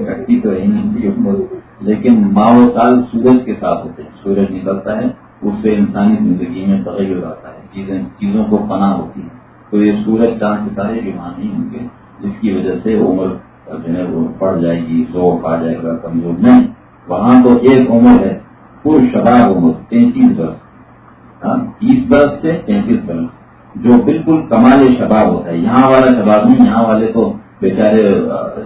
کرتی تو لیکن ماحول سال سورج کے ساتھ ہوتے ہیں۔ سورج نکلتا ہے، اس سے انسانی زندگی میں تغیر آتا ہے۔ چیزیں، چیزوں کو پناہ ہوتی ہے تو یہ سورج چاند ستارے بھی وہاں نہیں ہوں گے، جس کی وجہ سے عمر جو ہے وہ پڑ جائے گی ذوق آ جائے گا، کمزور نہیں۔ وہاں تو ایک عمر ہے پور شباب عمر، تینتیس برس۔ ہاں تیس برس سے تینتیس برس۔ جو بالکل کمال شباب ہوتا ہے۔ یہاں والا شباب نہیں، یہاں والے تو بیچارے،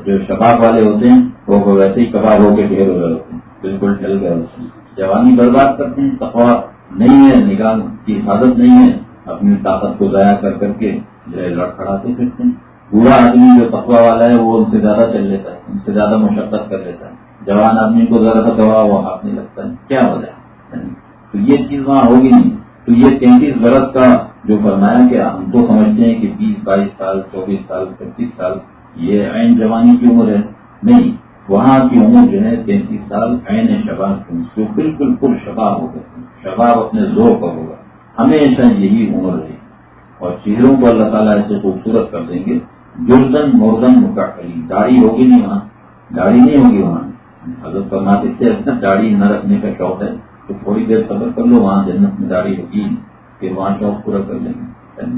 جو شباب والے ہوتے ہیں، وہ ویسے ہی کباب ہو کے ڈھیر ہو رہے ہوتے ہیں۔ بالکل ڈل گئے ہوتے ہیں۔ جوانی برباد کرتے ہیں تقوا نہیں ہے، نگاہ کی حفاظت نہیں ہے۔ اپنی طاقت کو ضائع کر کر کے جو ہے لڑکھڑاتے پھرتے ہیں۔ بوڑھا آدمی جو تقوا والا ہے وہ ان سے زیادہ چل لیتا ہے، ان سے زیادہ مشقت کر لیتا ہے۔ جوان آدمی کو ذرا سا دوا وہ ہاتھ نہیں لگتا ہے۔ کیا وجہ تو یہ چیز وہاں ہوگی نہیں۔ تو یہ تینتیس برس کا جو فرمایا کہ ہم تو سمجھتے ہیں کہ بیس، بائیس سال، چوبیس سال، پچیس سال، یہ عین جوانی کی عمر ہے۔ نہیں، وہاں کی عمر جو ہے تینتیس سال عین شباب کی جو بالکل پر شباب ہوگا شباب اپنے زور پر ہوگا۔ ہمیشہ یہی عمر رہی اور چہروں کو اللہ تعالیٰ ایسے خوبصورت کر دیں گے جردن موردن مکاٹلی داڑھی ہوگی نہیں وہاں۔ داڑھی نہیں ہوگی وہاں۔ اگر فرماتے تھے، اپنا داڑھی نہ رکھنے کا شوق ہے، تو تھوڑی دیر سفر کر لو، وہاں جنت میں داڑھی ہوگی پھر وہاں شوق پورا کر لیں گے۔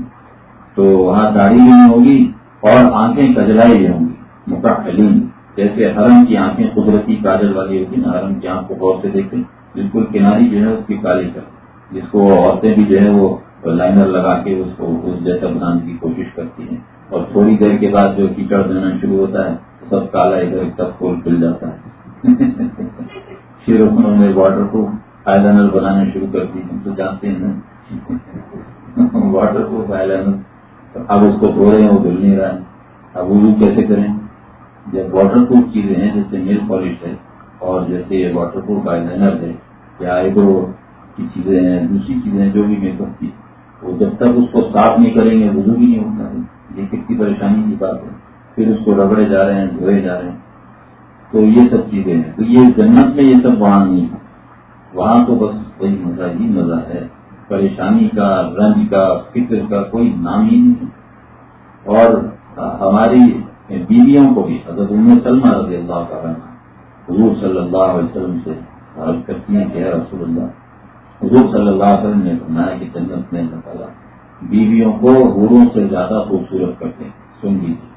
تو وہاں داڑھی بھی نہیں ہوگی اور آنکھیں کجلائی بھی ہوں گی۔ مکاٹلین جیسے حرم کی آنکھیں قدرتی کاجل والی ہوگی نا حرم کی آنکھ کو غور سے دیکھیں، بالکل کناری جو ہے، اس کی کالی کر۔ جس کو عورتیں بھی جو ہے، وہ لائنر لگا کے اس کو، اس جیسا بنانے کی کوشش کرتی ہیں۔ اور تھوڑی دیر کے بعد جو کیچڑ دینا شروع ہوتا ہے، سب کالا ادھر سب پھول کھل جاتا ہے۔ پھر انہوں نے واٹر پروف آئی لائنر بنانے شروع کر دی۔ ہم تو جانتے ہیں واٹر پروف آئی لائنر اب اس کو دھو رہے ہیں، وہ دھل نہیں رہا ہے۔ اب وہ کیسے کریں؟ جب واٹر پروف چیزیں ہیں، جیسے نیل پالش ہے، اور جیسے یہ واٹر پروف آئی لائنر ہے، یا آئیبرو کی چیزیں ہیں، دوسری چیزیں جو بھی میک اپ کی، وہ جب تک اس کو صاف نہیں کریں گے، وضو بھی نہیں ہوتا ہے۔ یہ کتنی پریشانی کی بات ہے۔ پھر اس کو رگڑے جا رہے ہیں دھوئے جا رہے ہیں۔ تو یہ سب چیزیں ہیں۔ تو یہ جنت میں یہ سب وہاں نہیں ہے۔ وہاں تو بس وہی مزہ ہی مزہ ہے۔ پریشانی کا، رنج کا، فکر کا کوئی نام ہی نہیں اور ہماری بیویوں کو بھی، حضرت ان سلمہ رضی اللہ کا حضور صلی اللہ علیہ وسلم سے عرض کرتی ہیں کہ رسول اللہ، حضور صلی اللہ علیہ وسلم نے فرمایا کہ جنت میں اللہ تعالیٰ بیویوں کو حوروں سے زیادہ خوبصورت کرتے ہیں۔ سن لیجیے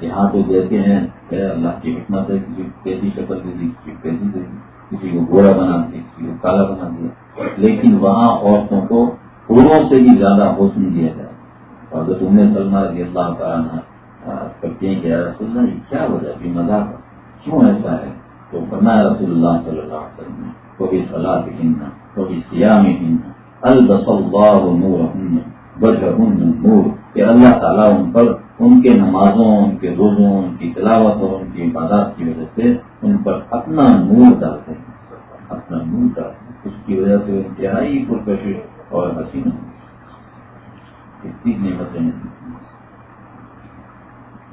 یہاں تو دیتے ہیں کہ اللہ کی حکمت ہے کسی کو کیسی شکل دے دی کسی کو کیسی دے دی کسی کو گورا بنا دیا کسی کو کالا بنا دیا لیکن وہاں عورتوں کو حوروں سے بھی زیادہ حوصلہ دیا جائے۔ اور جب انہیں سلمہ رضی اللہ تعالیٰ کرتے ہیں کہ رسول اللہ، یہ کیا وجہ بھی مذاق کیوں ایسا ہے؟ تو فرمایا رسول اللہ صلی اللہ علیہ وسلم کبھی صلاح ہننا کبھی سیام ہننا البص اللہ نور نور، کہ اللہ تعالیٰ ان پر ان کے نمازوں، ان کے روزوں، ان کی تلاوت اور ان کی عبادات کی وجہ سے ان پر اپنا نور ڈالتے ہیں۔ اپنا نور ڈالتے ہیں۔ اس کی وجہ سے انتہائی پرکشش اور حسین اتنی نعمتیں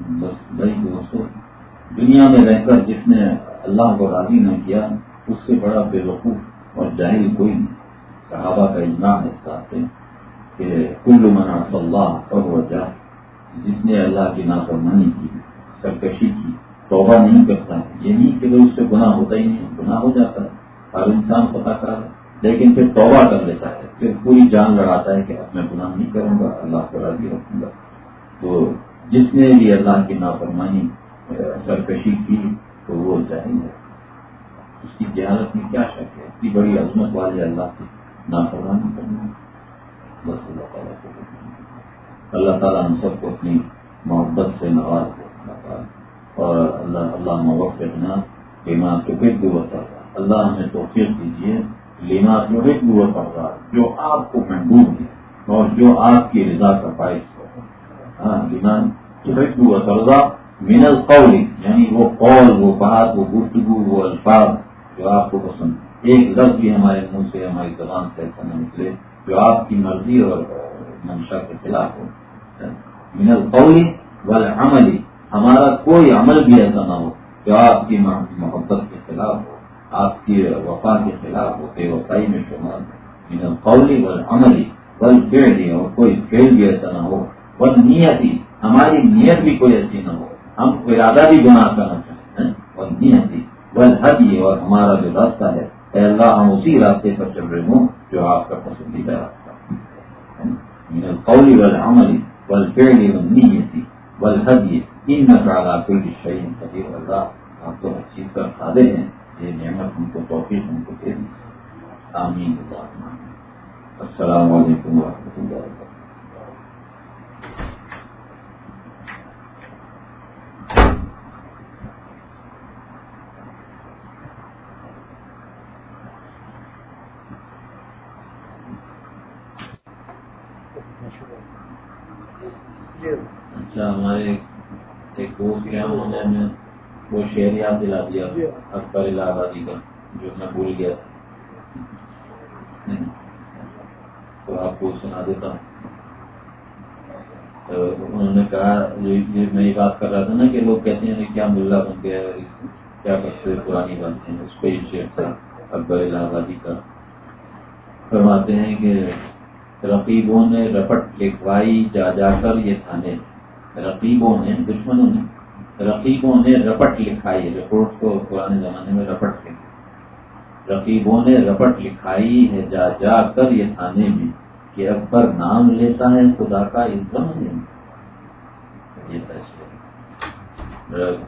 بس بھائی دوستوں دنیا میں رہ کر جس نے اللہ کو راضی نہ کیا، اس سے بڑا بے وقوف اور جاہل کوئی نہیں۔ صحابہ کا اجماع ہے ساتھ کہ کل منا اللہ اور جا، جس نے اللہ کی نافرمانی کی، سرکشی کی، توبہ نہیں کرتا، یہ نہیں کہ اس سے گناہ ہوتا ہی نہیں، گناہ ہو جاتا ہے، ہر انسان پتا کر لیکن پھر توبہ کر لیتا ہے، پھر پوری جان لڑاتا ہے کہ اب میں گناہ نہیں کروں گا، اللہ کو راضی رکھوں گا۔ تو جس نے بھی اللہ کی نافرمانی، سرکشی کی، تو وہ چاہیں گے اس کی جہالت میں کیا شک ہے؟ اتنی بڑی عظمت والے اللہ کی نافرمانی کرنا بس اللہ تعالیٰ کو اللہ تعالیٰ ہم سب کو اپنی محبت سے نواز دے اور اللہ اللہ موقع رکھنا لیما کے بد ہوتا اللہ ہمیں توفیق دیجیے لیما جو ایک دور جو آپ کو محبوب ہے اور جو آپ کی رضا کا باعث ہو۔ ہاں لیما جو ایک دور من القول یعنی وہ قول، وہ بات، وہ گفتگو، وہ الفاظ جو آپ کو پسند۔ ایک لفظ بھی ہمارے منہ سے، ہماری زبان سے ایسا نہ نکلے۔ جو آپ کی مرضی اور منشا کے خلاف ہو۔ من القول والعمل، ہمارا کوئی عمل بھی ایسا نہ ہو جو آپ کی محبت کے خلاف ہو، آپ کی وفا کے خلاف ہو، بے وفائی میں شمار۔ من القول والعمل والفعل، اور کوئی فیل بھی ایسا نہ ہو۔ والنیتی، ہماری نیت بھی کوئی ایسی نہ ہو۔ ہم ارادہ بھی گناہ کرنا چاہتے ہیں۔ اور نہیں بل حد یہ اور ہمارا جو راستہ ہے، اے اللہ، ہم اسی راستے پر چل رہے ہوں۔ جو آپ کا پسندیدہ راستہ۔ قولی بل عملی بل پیڑی بل نیتی بل حد یہ ان نقال کوئی شہید اللہ۔ آپ تو ہر چیز کا فادے ہیں۔ یہ نعمت ہم کو توفیق ہم کو دے دی آمین۔ السلام علیکم و رحمۃ اللہ وبرکاتہ اچھا ہمارے ایک دوست کیا ہونے میں وہ شعر یاد دلا دیا جی۔ اکبر الہ آبادی کا جو میں بھول گیا تو آپ کو سنا دیتا ہوں۔ انہوں نے کہا میں یہ بات کر رہا تھا نا کہ لوگ کہتے ہیں کیا ملا بن گیا کیا کرتے پرانی بنتے ہیں۔ اس پہ یہ شعر تھا اکبر الہ آبادی کا۔ فرماتے ہیں کہ رقیبوں نے رپٹ لکھوائی جا جا کر یہ تھانے۔ رقیبوں نے دشمنوں نے رقیبوں نے رپٹ لکھائی رپورٹ کو پرانے زمانے میں رپٹ لکھا رقیبوں نے رپٹ لکھائی ہے، جا جا کر یہ تھانے میں کہ اکبر نام لیتا ہے خدا کا عزم یہ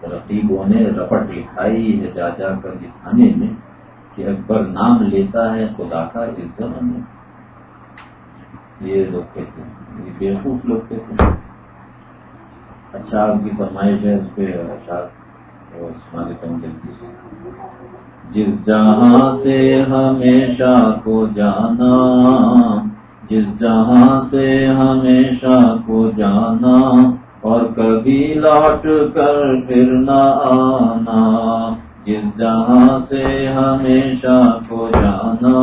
رقیبوں نے رپٹ لکھائی ہے، جا جا کر یہ تھانے میں کہ اکبر نام لیتا ہے خدا کا عزم یہ لوگ کہتے ہیں، یہ بیوقوف لوگ کہتے ہیں۔ اچھا آپ کی فرمائش ہے اس پہ اچھا، جس جہاں سے ہمیشہ کو جانا، جس جہاں سے ہمیشہ کو جانا، اور کبھی لوٹ کر پھر نہ آنا، جس جہاں سے ہمیشہ کو جانا،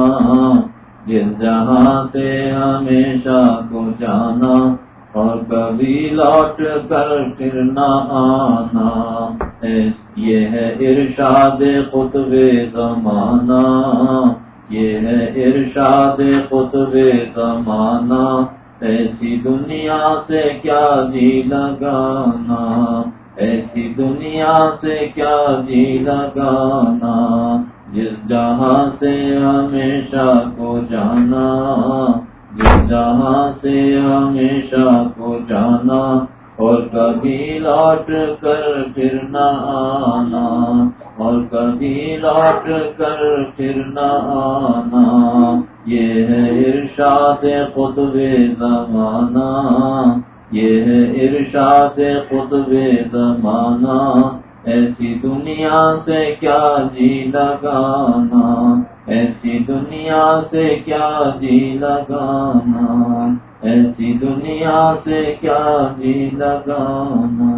جس جہاں سے ہمیشہ کو جانا اور کبھی لوٹ کر پھر نہ آنا۔ یہ ہے ارشاد خطب زمانہ۔ یہ ہے ارشاد خطب زمانہ۔ ایسی دنیا سے کیا جی لگانا۔ ایسی دنیا سے کیا جی لگانا۔ جس جہاں سے ہمیشہ کو جانا۔ جہاں سے ہمیشہ کو جانا اور کبھی لوٹ کر پھر نہ آنا، اور کبھی لوٹ کر پھر نہ آنا۔ یہ ہے ارشاد خطب زمانہ، یہ ہے ارشاد خطب زمانہ۔ ایسی دنیا سے کیا جی لگانا؟ ایسی دنیا سے کیا جی لگانا؟ ایسی دنیا سے کیا جی لگانا؟